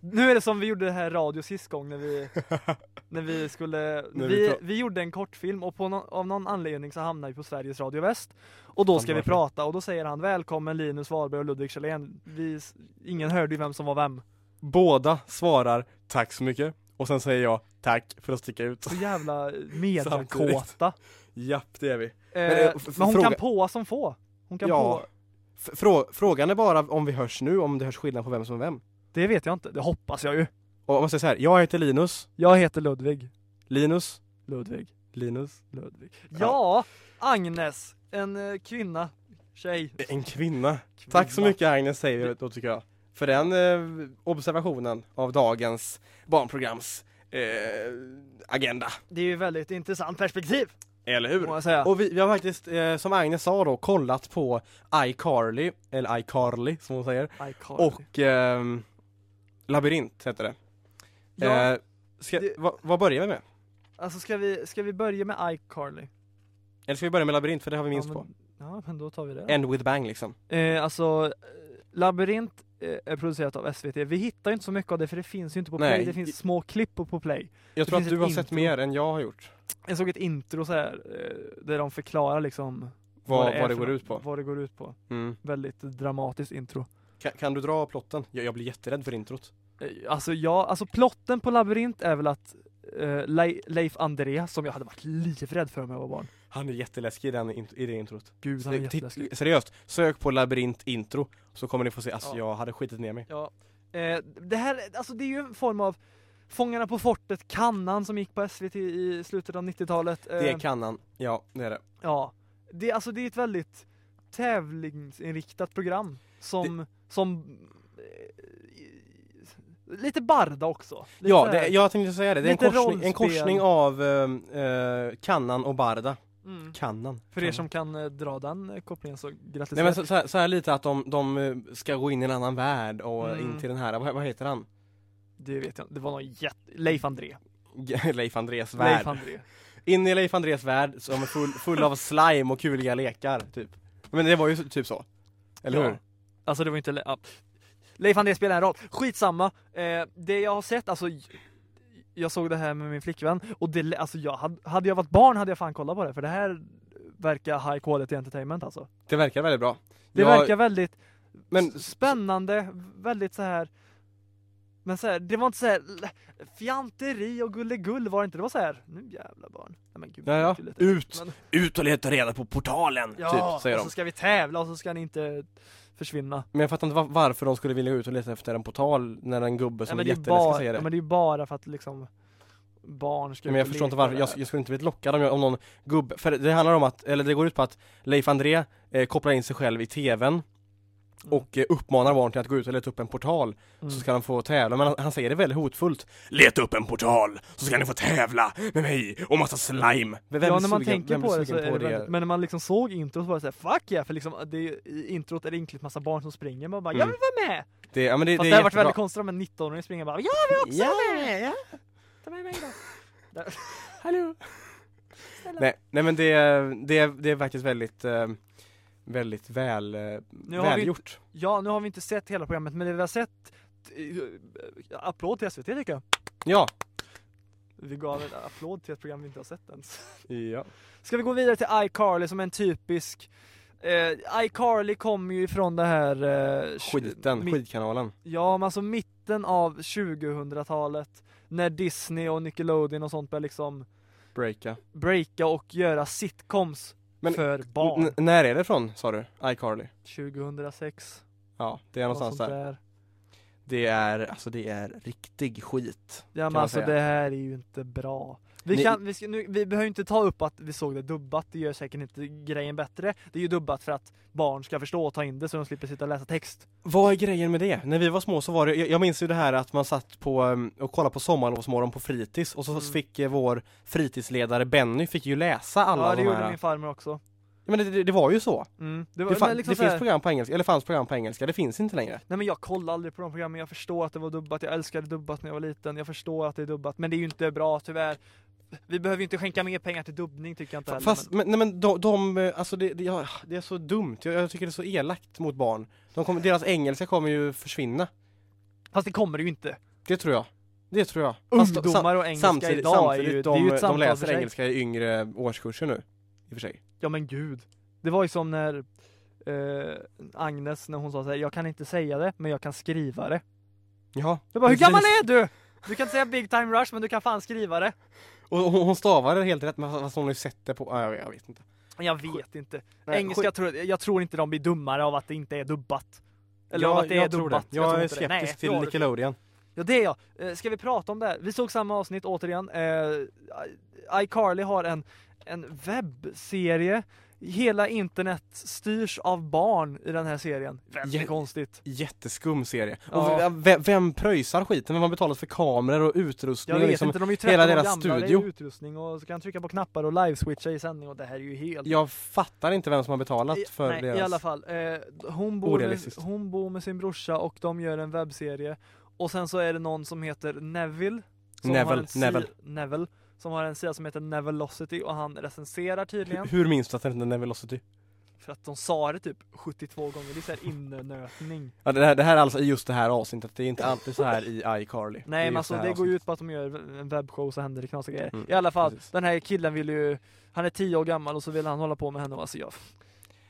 Nu är det som vi gjorde det här radio sist gång när vi, när vi skulle, När vi vi, vi gjorde en kortfilm och på nå- av någon anledning så hamnade vi på Sveriges Radio Väst. Och då ska vi prata och då säger han välkommen Linus Wahlberg och Ludvig Kjellén. Vi, ingen hörde ju vem som var vem. Båda svarar tack så mycket och sen säger jag tack för att sticka ut. Så jävla mediakåta. Japp, det är vi. Eh, Men, eh, men hon kan på som få. Hon kan Ja. på. Frå- frågan är bara om vi hörs nu, om det hörs skillnad på vem som är vem. Det vet jag inte, det hoppas jag ju. Och om man säger så här, jag heter Linus, Jag heter Ludvig. Linus, Ludvig. Linus. Ludvig. Ja, Agnes. En eh, kvinna. Tjej. En kvinna. Tack så mycket Agnes säger vi då tycker jag. För den eh, observationen av dagens barnprograms eh, agenda. Det är ju väldigt intressant perspektiv. Eller hur? Och vi, vi har faktiskt, eh, som Agnes sa då, kollat på iCarly, eller iCarly som hon säger, iCarly. och ehm, Labyrint heter det. Ja, Eh, ska, det- vad, vad börjar vi med? alltså ska vi, ska vi börja med iCarly? Eller ska vi börja med Labyrint för det har vi minst ja, på? men, Ja, men då tar vi det. End with bang liksom. Eh, alltså, eh, Labyrint eh, är producerat av SVT. Vi hittar ju inte så mycket av det för det finns ju inte på Nej. Play. Det finns små klipp på- på Play. Jag Det tror att du har sett intro. mer än jag har gjort. Jag såg ett intro så här eh, där de förklarar liksom Vad, vad det för går nå- ut på. Vad det går ut på. Mm. Väldigt dramatiskt intro. Kan, kan du dra plotten? Jag, jag blir jätterädd för introt. Eh, Alltså ja, alltså plotten på Labyrint är väl att eh, Le- Leif André, som jag hade varit livrädd för om jag var barn. Han är jätteläskig i, den, i det introt. Gud, han är jätteläskig. seriöst, sök på labyrint intro så kommer ni få se, alltså Ja. jag hade skitit ner mig. Ja. Eh, det här, alltså det är ju en form av Fångarna på fortet, Kannan som gick på SVT i slutet av 90-talet. Eh, Det kan han, ja det är det. Ja. Det, alltså det är ett väldigt tävlingsinriktat program som, som eh, lite Barda också. Lite Ja, det, jag tänkte säga det, det är en korsning, en korsning av eh, eh, Kannan och Barda. mm. Kannan. För er som kan eh, dra den kopplingen så grattis. Nej men så, så, här, så här lite att de, de ska gå in i en annan värld och Mm. in till den här, vad, vad heter han? Det vet jag inte, det var någon jätte... Leif André. Leif Andrés värld. Leif André. In i Leif Andrés värld som är full, full av slime och kuliga lekar, typ. Men det var ju typ så. Eller Ja. hur? Alltså det var inte... Ja. Leif André spelar en roll. Skitsamma. Eh, det jag har sett, alltså jag såg det här med min flickvän och det, alltså jag hade, hade jag varit barn hade jag fan kollat på det för det här verkar high quality entertainment alltså. Det verkar väldigt bra. Det Jag- verkar väldigt Men spännande, väldigt så här. Men så här, det var inte så här fjanteri och gullegull var det inte. Det var så här, nu jävla barn. Nej, men gud, Ja, ja. det är lite- Ut! Men, Ut och leta reda på portalen! ja, typ, säger och de. så ska vi tävla och så ska ni inte försvinna. Men jag fattar inte var- varför de skulle vilja ut och leta efter en portal när en gubbe Ja, som men är jätteläskig säger det. ja, men det är bara för att liksom barn ska Men ut jag förstår inte varför, jag, jag skulle inte bli lockad om, jag, om någon gubbe, för det handlar om att, eller det går ut på att Leif André eh, kopplar in sig själv i TVn och eh, uppmanar barn till att gå ut och leta upp en portal Mm. så ska de få tävla, men han, han säger det väldigt hotfullt Leta upp en portal så ska ni få tävla med mig och massa slime! Vem ja när man sugen- tänker på det så är det, väldigt, men när man liksom såg introt så var det såhär fuck yeah för liksom det, är- i introt är det inkligt massa barn som springer man bara jag Mm. vill vara med! det, ja, men det, Fast det det, hade varit väldigt konstigt om en 19-åring springer bara jag vill också vara med! ja. Ta med mig då! Hallå! Nej, nej men det, det, det är faktiskt väldigt, eh, väldigt väl, eh, vi- välgjort. Ja nu har vi inte sett hela programmet men det vi har sett eh, Applåd till SVT tycker jag Ja. Vi gav en applåd till ett program vi inte har sett ens ja. Ska vi gå vidare till iCarly som är en typisk eh, iCarly kommer ju ifrån det här eh, Skiten, mitt- skitkanalen. Ja men alltså mitten av 2000-talet När Disney och Nickelodeon och sånt började liksom Breaka. breaka och göra sitcoms Men för barn när är det från sa du? iCarly? 2006 Ja, det är någonstans sånt där. Det är, alltså det är riktig skit. Ja men alltså säga. det här är ju inte bra vi, Ni- kan, vi, ska, nu, vi behöver inte ta upp att vi såg det dubbat, det gör säkert inte grejen bättre Det är ju dubbat för att barn ska förstå och ta in det så de slipper sitta och läsa text Vad är grejen med det? När vi var små så var det, jag, jag minns ju det här att man satt på um, och kollade på Sommarlovsmorgon på fritids och så Mm. fick eh, vår fritidsledare Benny fick ju läsa alla Ja det de gjorde här. min farmor också men det, det, det var ju så. mm. Det, Det, var, fan, men liksom det finns program på engelska, eller fanns program på engelska, det finns inte längre. Nej men jag kollade aldrig på de programmen, jag förstår att det var dubbat, jag älskade dubbat när jag var liten, jag förstår att det är dubbat, men det är ju inte bra tyvärr. Vi behöver ju inte skänka mer pengar till dubbning tycker jag inte heller. Fast, men... nej men de, de eh, alltså det, det, ja, det är så dumt, jag, jag tycker det är så elakt mot barn. De kommer, deras engelska kommer ju försvinna. Fast det kommer det ju inte. Det tror jag. Det tror jag. Fast Ungdomar och engelska samtidigt, idag samtidigt är ju, de, det är ju ett de läser engelska i yngre årskurser nu. I och för sig. Ja men gud. Det var ju som när eh, Agnes, när hon sa så här, jag kan inte säga det, men jag kan skriva det. Ja. Jag bara, hur gammal är du? Du kan inte säga big time rush, men du kan fan skriva det. Och hon, hon stavar det helt rätt, men fast hon har ju sett det på, ja, jag, jag vet inte. Jag vet inte. Nej, Engelska, skit- tror, jag tror inte de blir dummare av att det inte är dubbat. Eller jag, av att det jag är tror dubbat. det. Jag, tror är skeptisk Nej, till. Nickelodeon. Ja det är jag. Eh, ska vi prata om det här? Vi såg samma avsnitt återigen. Eh, iCarly har en, en webbserie. Hela internet styrs av barn i den här serien. Väldigt Jä- konstigt. Jätteskum serie. Ja. Och vem, vem pröjsar skiten? Vem har betalat för kameror och utrustning? Jag vet liksom, inte, de är ju 13 hela år deras gamla, studio. ju utrustning och så kan trycka på knappar och live-switcha i sändning och det här är ju helt Jag fattar inte vem som har betalat I, för nej, deras... i alla fall. Eh, hon, bor med, hon bor med sin brorsa och de gör en webbserie. Och sen så är det någon som heter Neville. Neville, Neville. Neville. Som har en sida som heter Nevillosity och han recenserar tydligen. Hur minns du att det inte är Nevillosity? För att de sa det typ 72 gånger, det är såhär innönötning. Ja, det, här, det här är alltså just det här avsnittet, det är inte alltid så här i iCarly. Nej men alltså här det går ju ut på att de gör en webbshow så händer det knasiga grejer. Mm, I alla fall, precis. den här killen vill ju, han är 10 år gammal och så vill han hålla på med henne och alltså jag,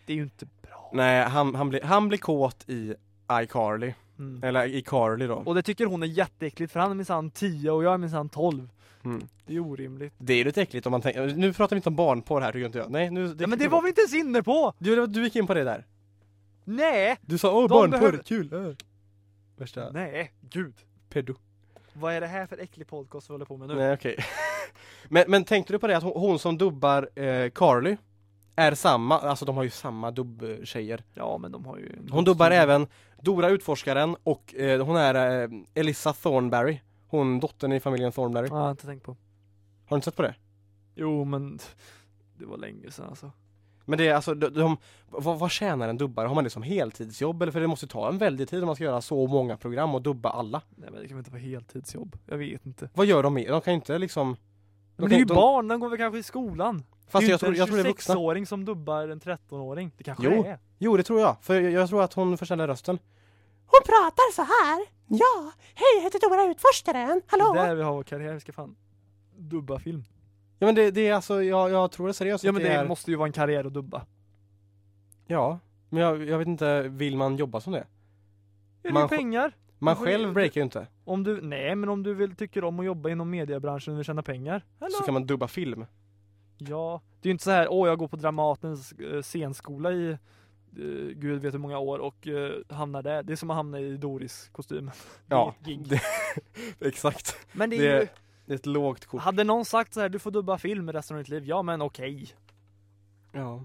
det är ju inte bra. Nej, han, han, blir, han blir kåt i iCarly, Mm. eller i Carly då. Och det tycker hon är jätteäckligt för han är minsann 10 och jag är minsann 12. Mm. Det är orimligt. Det är lite äckligt om man tänker, nu pratar vi inte om barnporr här tycker inte jag. Nej, nu... ja men det var vi inte ens inne på! Du, du gick in på det där. Nej! Du sa åh barnporr, behöver- kul! Äh. Värsta Nej, gud. pedo. Vad är det här för äcklig podcast vi håller på med nu? Nej okej. men, men tänkte du på det att hon, hon som dubbar eh, Carly är samma, alltså de har ju samma dubbtjejer. Ja men de har ju Hon dubbar även Dora Utforskaren och eh, hon är eh, Elissa Thornberry. Hon dottern i familjen Thornberry. Ja, jag har inte tänkt på. Har du inte sett på det? Jo men det var länge sedan alltså. Men det är alltså, de, de, vad, vad tjänar en dubbare? Har man det som heltidsjobb? Eller för det måste ta en väldig tid om man ska göra så många program och dubba alla. Nej men det kan väl inte vara heltidsjobb? Jag vet inte. Vad gör de mer? De kan ju inte liksom Men det är ju de- barn, de går väl kanske i skolan? Fast det är jag tror, jag tror en det är vuxna. 26-åring som dubbar en 13-åring. Det kanske Jo. det är. Jo, det tror jag. För jag, jag tror att hon förställer rösten. Hon pratar så här. Ja, hej, jag heter Dora Utforskaren. Hallå? Där vi har vår karriär, vi ska fan dubba film. Ja men det, det är alltså, jag, jag tror det seriöst Ja men det det är... måste ju vara en karriär att dubba. Ja, men jag, jag vet inte, vill man jobba som det? Är det Man sj- pengar? Man själv breakar ju inte. Om du, nej men om du vill, tycker om att jobba inom mediebranschen och vill tjäna pengar. Hallå? Så kan man dubba film. Ja, det är ju inte så här, åh jag går på Dramatens eh, scenskola i eh, gud vet hur många år och eh, hamnar där. Det är som att hamna i Doris kostym. Ja, Det är exakt. Men det är det- ju, Det är ett lågt kort. hade någon sagt så här, du får dubba film resten av ditt liv. Ja men okej. Ja.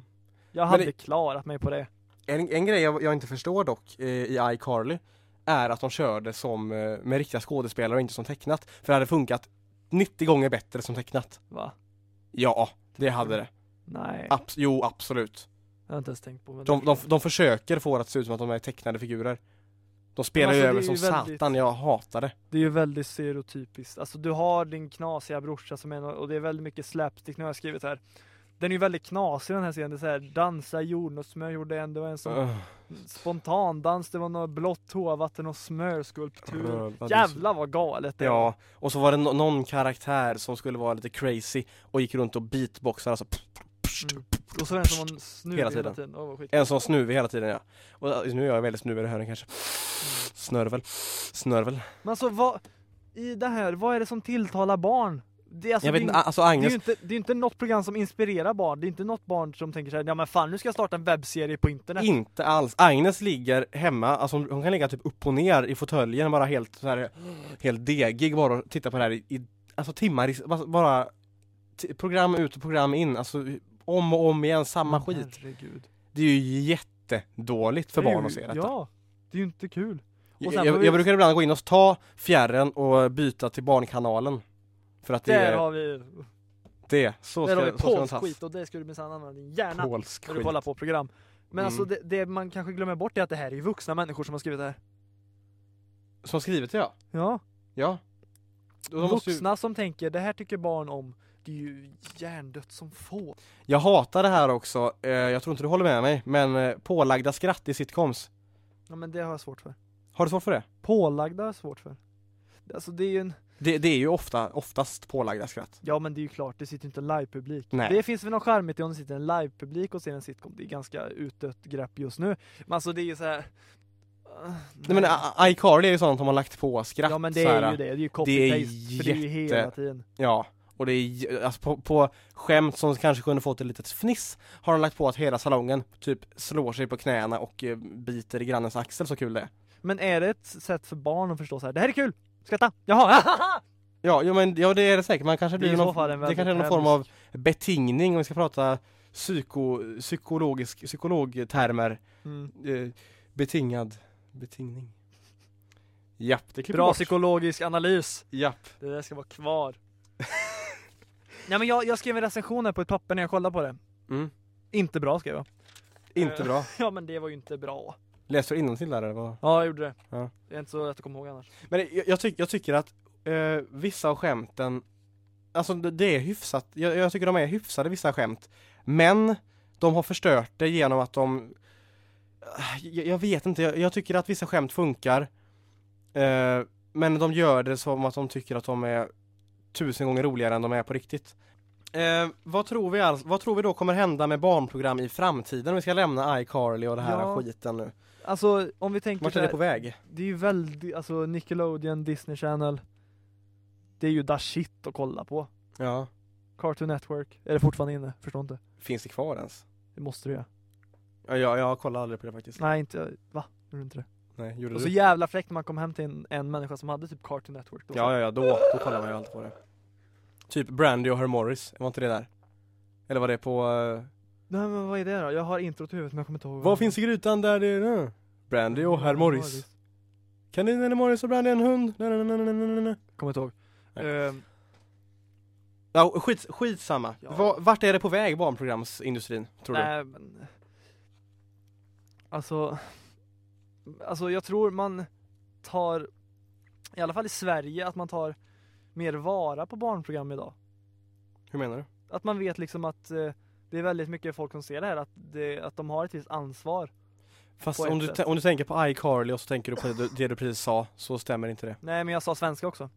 Jag Men hade det- klarat mig på det. En, en grej jag, jag inte förstår dock eh, i iCarly är att de körde som eh, med riktiga skådespelare och inte som tecknat. För det hade funkat 90 gånger bättre som tecknat. Va? Ja, det hade det. Nej, Abs- jo, absolut. Jag har inte ens tänkt på men De, de, de försöker få det att se ut som att de är tecknade figurer. De spelar Men ju alltså, över som väldigt- satan, jag hatar det. Det är ju väldigt stereotypiskt. Alltså du har din knasiga brorsa som är och det är väldigt mycket slapstick nu har jag skrivit här. Den är ju väldigt knasig den här scenen. Det är så här, dansa jordnötssmör gjorde en, det var en som Ugh. spontandans, det var något blått toavatten och smörskulptur. Röv, vad Jävlar vad galet det. Ja, och så var det no- någon karaktär som skulle vara lite crazy och gick runt och beatboxade alltså. Och så en som var snuvig Hela hela tiden. tiden. Åh, vad skit. En sån snuvig hela tiden ja. Och nu är jag väldigt snuvig i här kanske. Snörvel. Snörvel. Men alltså vad, i det här, vad är det som tilltalar barn? Det är, alltså, Jag vet det, inte, är, alltså det är Agnes, ju inte, det är inte något program som inspirerar barn. Det är inte något barn som tänker såhär, ja men fan nu ska jag starta en webbserie på internet. inte alls. Agnes ligger hemma, alltså hon kan ligga typ upp och ner i fåtöljen bara helt så här, helt degig bara och titta på det här i, i alltså timmar, i, bara- program ut och program in, alltså om och om igen, samma Men skit. Herregud. Det är ju jättedåligt för barn ju- att se detta. Ja, det är ju inte kul. och Jag, jag, vi- jag brukar ibland gå in och ta fjärren och byta till barnkanalen. För att det Där är har vi, det, så där ska, har vi polsk skit och det ska du minsann använda din hjärna Polsk när du kollar på program. Men Mm. alltså det, det man kanske glömmer bort är att det här är ju vuxna människor som har skrivit det här. Som har skrivit det ja. Ja, Ja. Måste ju- vuxna som tänker det här tycker barn om. Det är ju hjärndött som få. Jag hatar det här också, eh, jag tror inte du håller med mig, men eh, pålagda skratt i sitcoms. Ja men det har jag svårt för. Har du svårt för det? Pålagda har jag svårt för. Alltså det är ju en, Det, det är ju ofta, oftast pålagda skratt. ja men det är ju klart, det sitter ju inte en livepublik. Nej. Det finns väl något charmigt i om det sitter en livepublik och ser en sitcom. Det är ganska utdött grepp just nu. Men alltså det är ju så här. Uh, Nej men iCarly är ju sånt som har lagt på skratt Ja men det är ju det, det är ju copy-paste. För det är ju hela tiden. Ja, och det är alltså på, på skämt som kanske kunde fått ett litet fniss har de lagt på att hela salongen typ slår sig på knäna och eh, biter i grannens axel, så kul det är. Men är det ett sätt för barn att förstå så här, det här är kul! Skratta! Jaha! Ja, jo, men ja, det är det säkert, man kanske Det blir så någon, det kanske är någon form av betingning om vi ska prata psyko, psykologisk, psykologtermer. mm. Eh, betingad betingning. Japp, det klipper Bra bort. psykologisk analys. Japp. Det där ska vara kvar. Nej men jag, jag skrev en recension här på ett papper när jag kollade på det. Mm. Inte bra skrev jag. Inte Eh. bra. Ja men det var ju inte bra. Läser du innantill där eller vad? Ja jag gjorde det. Ja. Det är inte så lätt att komma ihåg annars. Men jag, jag, tyck, jag tycker att eh, vissa av skämten, alltså det, det är hyfsat, jag, jag tycker de är hyfsade vissa skämt. Men de har förstört det genom att de, jag, jag vet inte, jag, jag tycker att vissa skämt funkar. Eh, men de gör det som att de tycker att de är tusen gånger roligare än de är på riktigt. Eh, vad, tror vi alls, vad tror vi då kommer hända med barnprogram i framtiden om vi ska lämna iCarly och det här Ja. skiten nu? Alltså om vi tänker Vart är det på väg? Det är ju väldigt, alltså Nickelodeon, Disney Channel. Det är ju da shit att kolla på. Ja, Cartoon Network, är det fortfarande inne? Förstår inte. finns det kvar ens? Det måste det göra. Ja, jag, jag kollar aldrig på det faktiskt. Nej inte, va? Gjorde inte det? Nej, gjorde Och du? så jävla fräckt när man kom hem till en, en människa som hade typ Cartoon Network. Då Ja, ja, ja, då, då kollar man ju alltid på det. Typ Brandy och Her Morris, var inte det där? Eller var det på... eh, Nej men vad är det då? Jag har introt i huvudet men jag kommer inte ihåg. vad finns i grytan där det är nu? Brandy och Herr Morris. Kaninen är Morris och Brandy är en hund? Na, na, na. Kommer inte ihåg. Ehm, Ja, skit, skitsamma. Ja. Va, vart är det på väg barnprogramsindustrin, tror du? nej men... Alltså... Alltså jag tror man tar, i alla fall i Sverige, att man tar mer vara på barnprogram idag. Hur menar du? Att man vet liksom att eh, det är väldigt mycket folk som ser det här, att, det, att de har ett visst ansvar. Fast om du, om du tänker på iCarly och så tänker du på det, det du precis sa, så stämmer inte det. Nej men jag sa svenska också.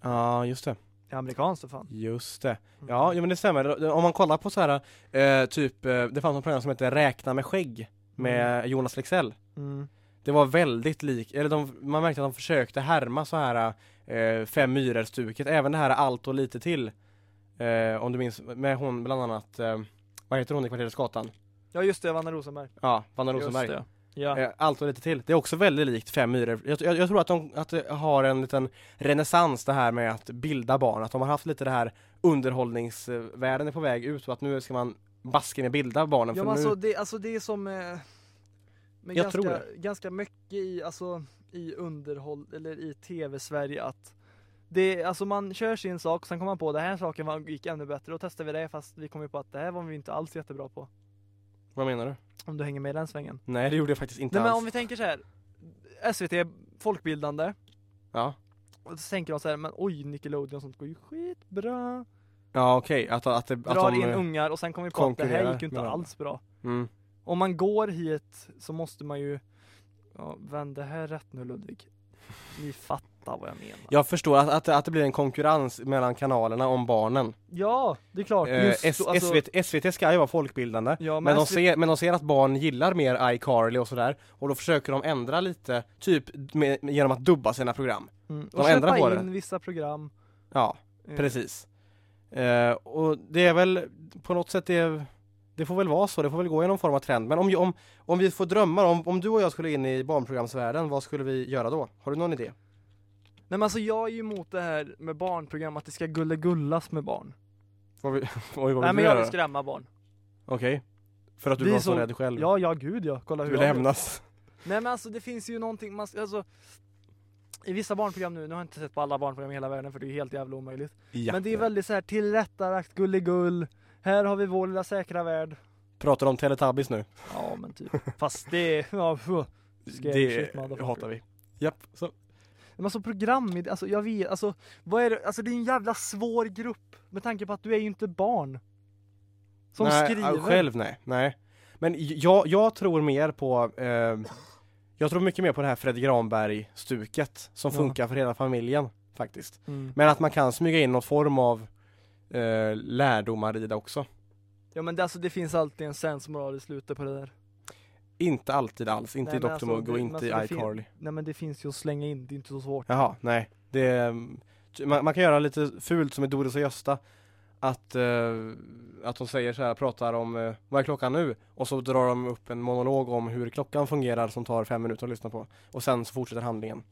Ja, just det. Det är amerikanskt för fan. Just det. Mm. Ja, jo, men det stämmer. Om man kollar på så här, eh, typ, eh, det fanns ett program som heter Räkna med skägg med Jonas Lexell. Mm. Det var väldigt lik, eller de, man märkte att de försökte härma så här eh, Fem myror-stuket, även det här Allt och lite till. Eh, om du minns, med hon bland annat, eh, vad heter hon i Kvarteret Skatan? Ja just det, Vanna Rosenberg. Ja, Vanna Just Rosenberg. det. Ja. Eh, Allt och lite till. Det är också väldigt likt Fem myror. Jag, jag, jag tror att de att det har en liten renässans det här med att bilda barn. Att de har haft lite det här underhållningsvärlden är på väg ut och att nu ska man baske med bilda barnen. Ja för men nu, alltså det, alltså det är som eh, men Jag ganska, tror det. ganska mycket i, alltså, i underhåll eller i tv-Sverige att det, alltså man kör sin sak och sen kommer man på den här saken var, gick ännu bättre och testar vi det fast vi kom ju på att det här var vi inte alls jättebra på. Vad menar du? Om du hänger med i den svängen. Nej det gjorde jag faktiskt inte Nej men alls. om vi tänker så här. SVT folkbildande Ja, och så tänker de så här, men oj Nickelodeon och sånt går ju skitbra. ja okej. Att, att, det- att Drar de... in ungar och sen kommer vi på att det här gick ju inte alls bra. Mm. Om man går hit så måste man ju ja, vänd det här rätt nu Ludvig. Ni fattar vad jag menar. Jag förstår att, att, att det blir en konkurrens mellan kanalerna om barnen. Ja, det är klart. Eh, Just, S- alltså, SVT, SVT ska ju vara folkbildande. ja, Men de, SVT ser, men de ser att barn gillar mer iCarly och sådär och då försöker de ändra lite, typ med, genom att dubba sina program. mm, de och ändrar släppa på det. in vissa program. Ja, Eh, precis. Eh, och det är väl på något sätt det, det får väl vara så, det får väl gå i någon form av trend. Men om, om, om vi får drömma, om, om du och jag skulle in i barnprogramsvärlden, vad skulle vi göra då? Har du någon idé? Nej men alltså jag är ju emot det här med barnprogram, att det ska gullegullas med barn. Vad vi, oj, vad vill Nej du men jag vill skrämma barn. Okej. För att du Vi var så så- rädd själv? Ja, ja gud ja. Kolla du hur vill jag hämnas? Nej men alltså det finns ju någonting, man, alltså i vissa barnprogram nu, nu har jag inte sett på alla barnprogram i hela världen för det är helt jävla omöjligt. Ja. Men det är väldigt så här tillrättalagt gulligull. Här har vi vår lilla säkra värld. Pratar om Teletubbies nu? Ja men typ. Fast det ja. Scary det hatar vi. Japp, så. Men alltså program, alltså jag vet, alltså vad är det, alltså det är en jävla svår grupp med tanke på att du är ju inte barn. Som nej, skriver. Själv nej, nej. Men jag, jag tror mer på eh, Jag tror mycket mer på det här Fredrik Granberg-stuket som Ja. funkar för hela familjen faktiskt. Mm. Men att man kan smyga in någon form av eh, lärdomar i det också. Ja men det, alltså, det finns alltid en sensmoral i slutet på det där. Inte alltid alls, inte Nej, i Dr alltså, Mugg och det- inte i alltså, fin- iCarly. Nej men det finns ju att slänga in, det är inte så svårt. Jaha, nej. Det, är- man, man kan göra lite fult som i Doris och Gösta. Att, eh, att de säger så här, pratar om eh, vad är klockan nu? Och så drar de upp en monolog om hur klockan fungerar som tar fem minuter att lyssna på. Och sen så fortsätter handlingen.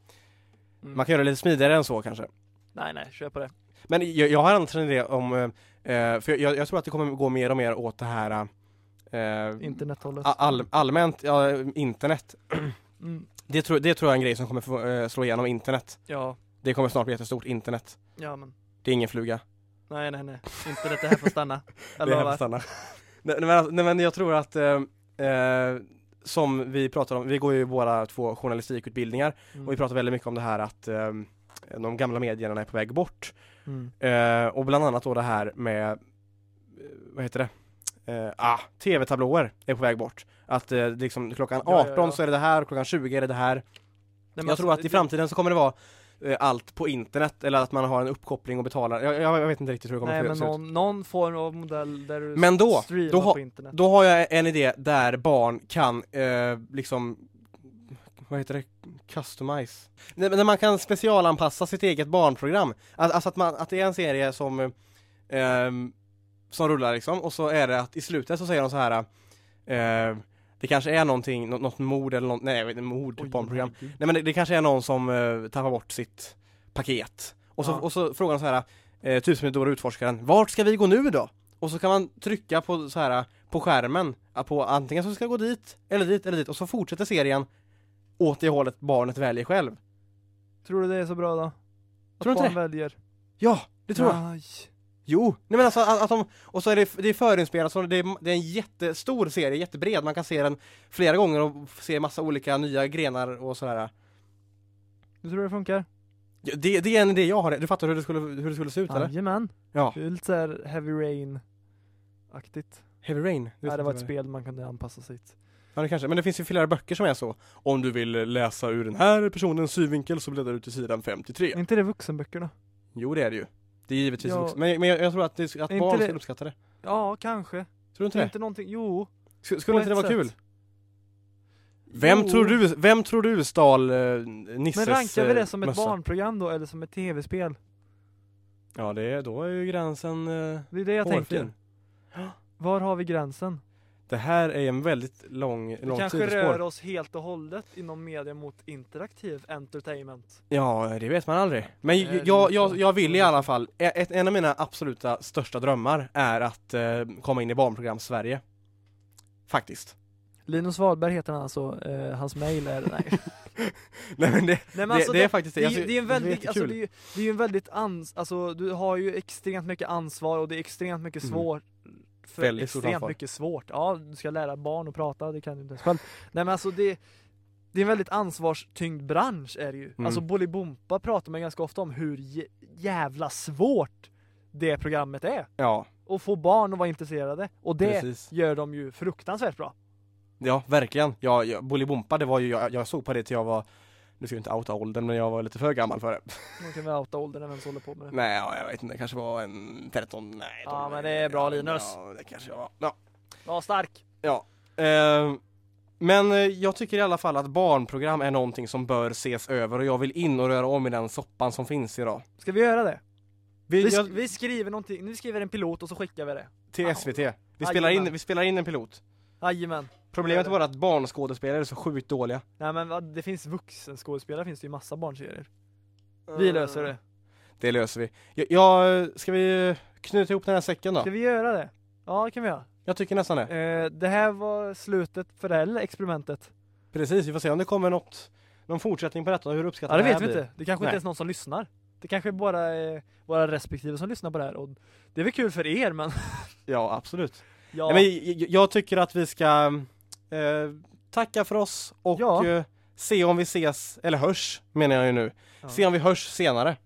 Mm. Man kan göra det lite smidigare än så kanske. Nej nej, kör på det. Men jag, jag har annars en idé om, eh, eh, för jag, jag tror att det kommer gå mer och mer åt det här eh, Internethållet. all, allmänt, ja, internet. Mm. Det tror, det tror jag är en grej som kommer få, eh, slå igenom internet. Ja, Det kommer snart bli jättestort, internet. ja men. Det är ingen fluga. Nej nej nej. Internet, det här får stanna. Jag det är här får stanna. nej, men, alltså- nej men jag tror att eh, eh, som vi pratar om, vi går ju båda två journalistikutbildningar Mm. och vi pratar väldigt mycket om det här att eh, de gamla medierna är på väg bort. Mm. Eh, och bland annat då det här med, eh, vad heter det? Eh, ah, tv-tablåer är på väg bort. Att eh, liksom klockan Ja, 18 ja, ja. så är det det här, klockan 20 är det det här. Nej, men jag alltså, tror att i framtiden så kommer det vara eh, allt på internet eller att man har en uppkoppling och betalar. Jag, jag, vet inte riktigt hur det kommer Nej att men se ut. någon, någon form av modell där du Men då, streamar då ha- på internet. Då har jag en idé där barn kan eh, liksom vad heter det? Customize? Nej, men man kan specialanpassa sitt eget barnprogram. Al- Alltså att, man, att det är en serie som eh, som rullar liksom och så är det att i slutet så säger de så här eh, det kanske är någonting, nå- något mord eller något, nej jag vet inte, mord, Oj, barnprogram. Nej men det, det kanske är någon som eh, tappar bort sitt paket. Och så, Ja. och så frågar de så här, eh, typ som Utforskaren, vart ska vi gå nu då? Och så kan man trycka på så här på skärmen, på antingen så ska gå dit, eller dit, eller dit, och så fortsätter serien åt det hållet barnet väljer själv. Tror du det är så bra då? Att Tror du inte barn det? väljer? Ja, det tror jag. Aj. Jo, nej men alltså att, att de, och så är det, det är förinspelat, så det är, det är en jättestor serie, jättebred, man kan se den flera gånger och se massa olika nya grenar och sådär. Du tror det funkar? Ja, Det, det är en idé jag har, du fattar hur det skulle, hur det skulle se ut eller? Jajamän. Ja. Det är lite såhär Heavy Rain-aktigt. Heavy Rain? Ja, det var ett spel man kunde anpassa sig till. Ja det kanske, men det finns ju flera böcker som är så. Om du vill läsa ur den här personens synvinkel så bläddrar du till sidan 53. Är inte det vuxenböcker då? Jo det är det ju. Det är givetvis Ja. vuxna. Men, men jag, jag tror att, det, att barn det- skulle uppskatta det. Ja, kanske. Tror du inte Det inte någonting, jo. Sk- Skulle inte det ett vara kul? sätt. Vem Jo. tror du, vem tror du stal uh, Nisses Men rankar vi det som ett mössa? barnprogram då, eller som ett tv-spel? Ja det är, då är ju gränsen uh, Det är det jag tänker. Var har vi gränsen? Det här är en väldigt lång, Vi lång kanske sidospår. rör oss helt och hållet inom media mot interaktiv entertainment. Ja, det vet man aldrig. Men Det jag, jag, ju jag, vill i alla fall, ett, en av mina absoluta största drömmar är att eh, komma in i barnprogram Sverige. Faktiskt. Linus Wahlberg heter han alltså, eh, hans mail är, nej. Nej men det, nej men det, alltså det är faktiskt det, Alltså, det är en väldigt, är alltså det är, ju, det är en väldigt ans, alltså du har ju extremt mycket ansvar och det är extremt mycket Mm. För Väldigt extremt mycket svårt. Ja, du ska lära barn att prata, det kan du inte ens själv. Nej men alltså det det är en väldigt ansvarstyngd bransch är det ju. Mm. Alltså Bolibompa pratar man ganska ofta om hur jä- jävla svårt det programmet är. Ja, Och få barn att vara intresserade. Och det precis. gör de ju fruktansvärt bra. Ja, verkligen. Ja, ja, Bolibompa, det var ju, jag, jag såg på det till jag var, nu ska jag inte outa åldern, men jag var lite för gammal för det. Man kan väl outa åldern vem som håller på med det. Nej, ja, jag vet inte, det kanske var en 13, nej. Ja, 12, men det är bra, ja, Linus. Ja, det kanske var. Ja. Ja, stark. Ja. Eh, men eh, jag tycker i alla fall att barnprogram är någonting som bör ses över och jag vill in och röra om i den soppan som finns idag. Ska vi göra det? Vi, Vi, sk- jag, vi skriver någonting, vi skriver en pilot och så skickar vi det. till SVT. Vi spelar, in, vi spelar in en pilot. Jajamän. Problemet är bara att barnskådespelare är så sjukt dåliga. Nej men det finns vuxenskådespelare finns det ju massa barnserier. Vi löser det. Det löser vi. Jag, jag, ska vi knyta ihop den här säcken då? Ska vi göra det? Ja det kan vi göra. Jag tycker nästan det. Eh, det här var slutet för det här experimentet. Precis, vi får se om det kommer något, någon fortsättning på detta och hur uppskattat Ja det här vet vi blir. inte. Det kanske Nej. inte ens någon som lyssnar. Det kanske bara är våra respektive som lyssnar på det här och det är väl kul för er men Ja, absolut. Ja. Nej, men jag, tycker att vi ska eh, tacka för oss och Ja. eh, se om vi ses, eller hörs menar jag ju nu. Ja. Se om vi hörs senare.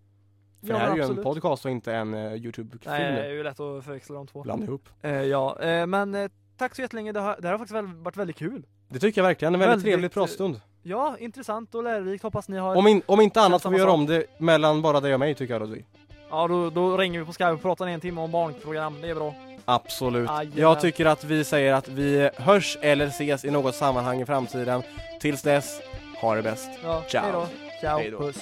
För Ja, det här är ju en absolut. podcast och inte en uh, Youtube-film. Nej det är ju lätt att förväxla de två. Blanda ihop. Eh, ja, eh, men eh, tack så jättelänge. Det har, det här har faktiskt varit väldigt kul. Det tycker jag verkligen, en väldigt, Väldigt, trevlig pratstund. Ja, intressant och lärorikt. Hoppas ni har... Om, in, om inte annat får vi göra om det mellan bara dig och mig tycker jag Rodvig. Ja, då, då ringer vi på Skype och pratar en timme om barnprogram. Det är bra. Absolut. Jajamän. Jag tycker att vi säger att vi hörs eller ses i något sammanhang i framtiden. Tills dess, ha det bäst. Ja, Ciao. Hej då. Ciao. Hej då. Puss.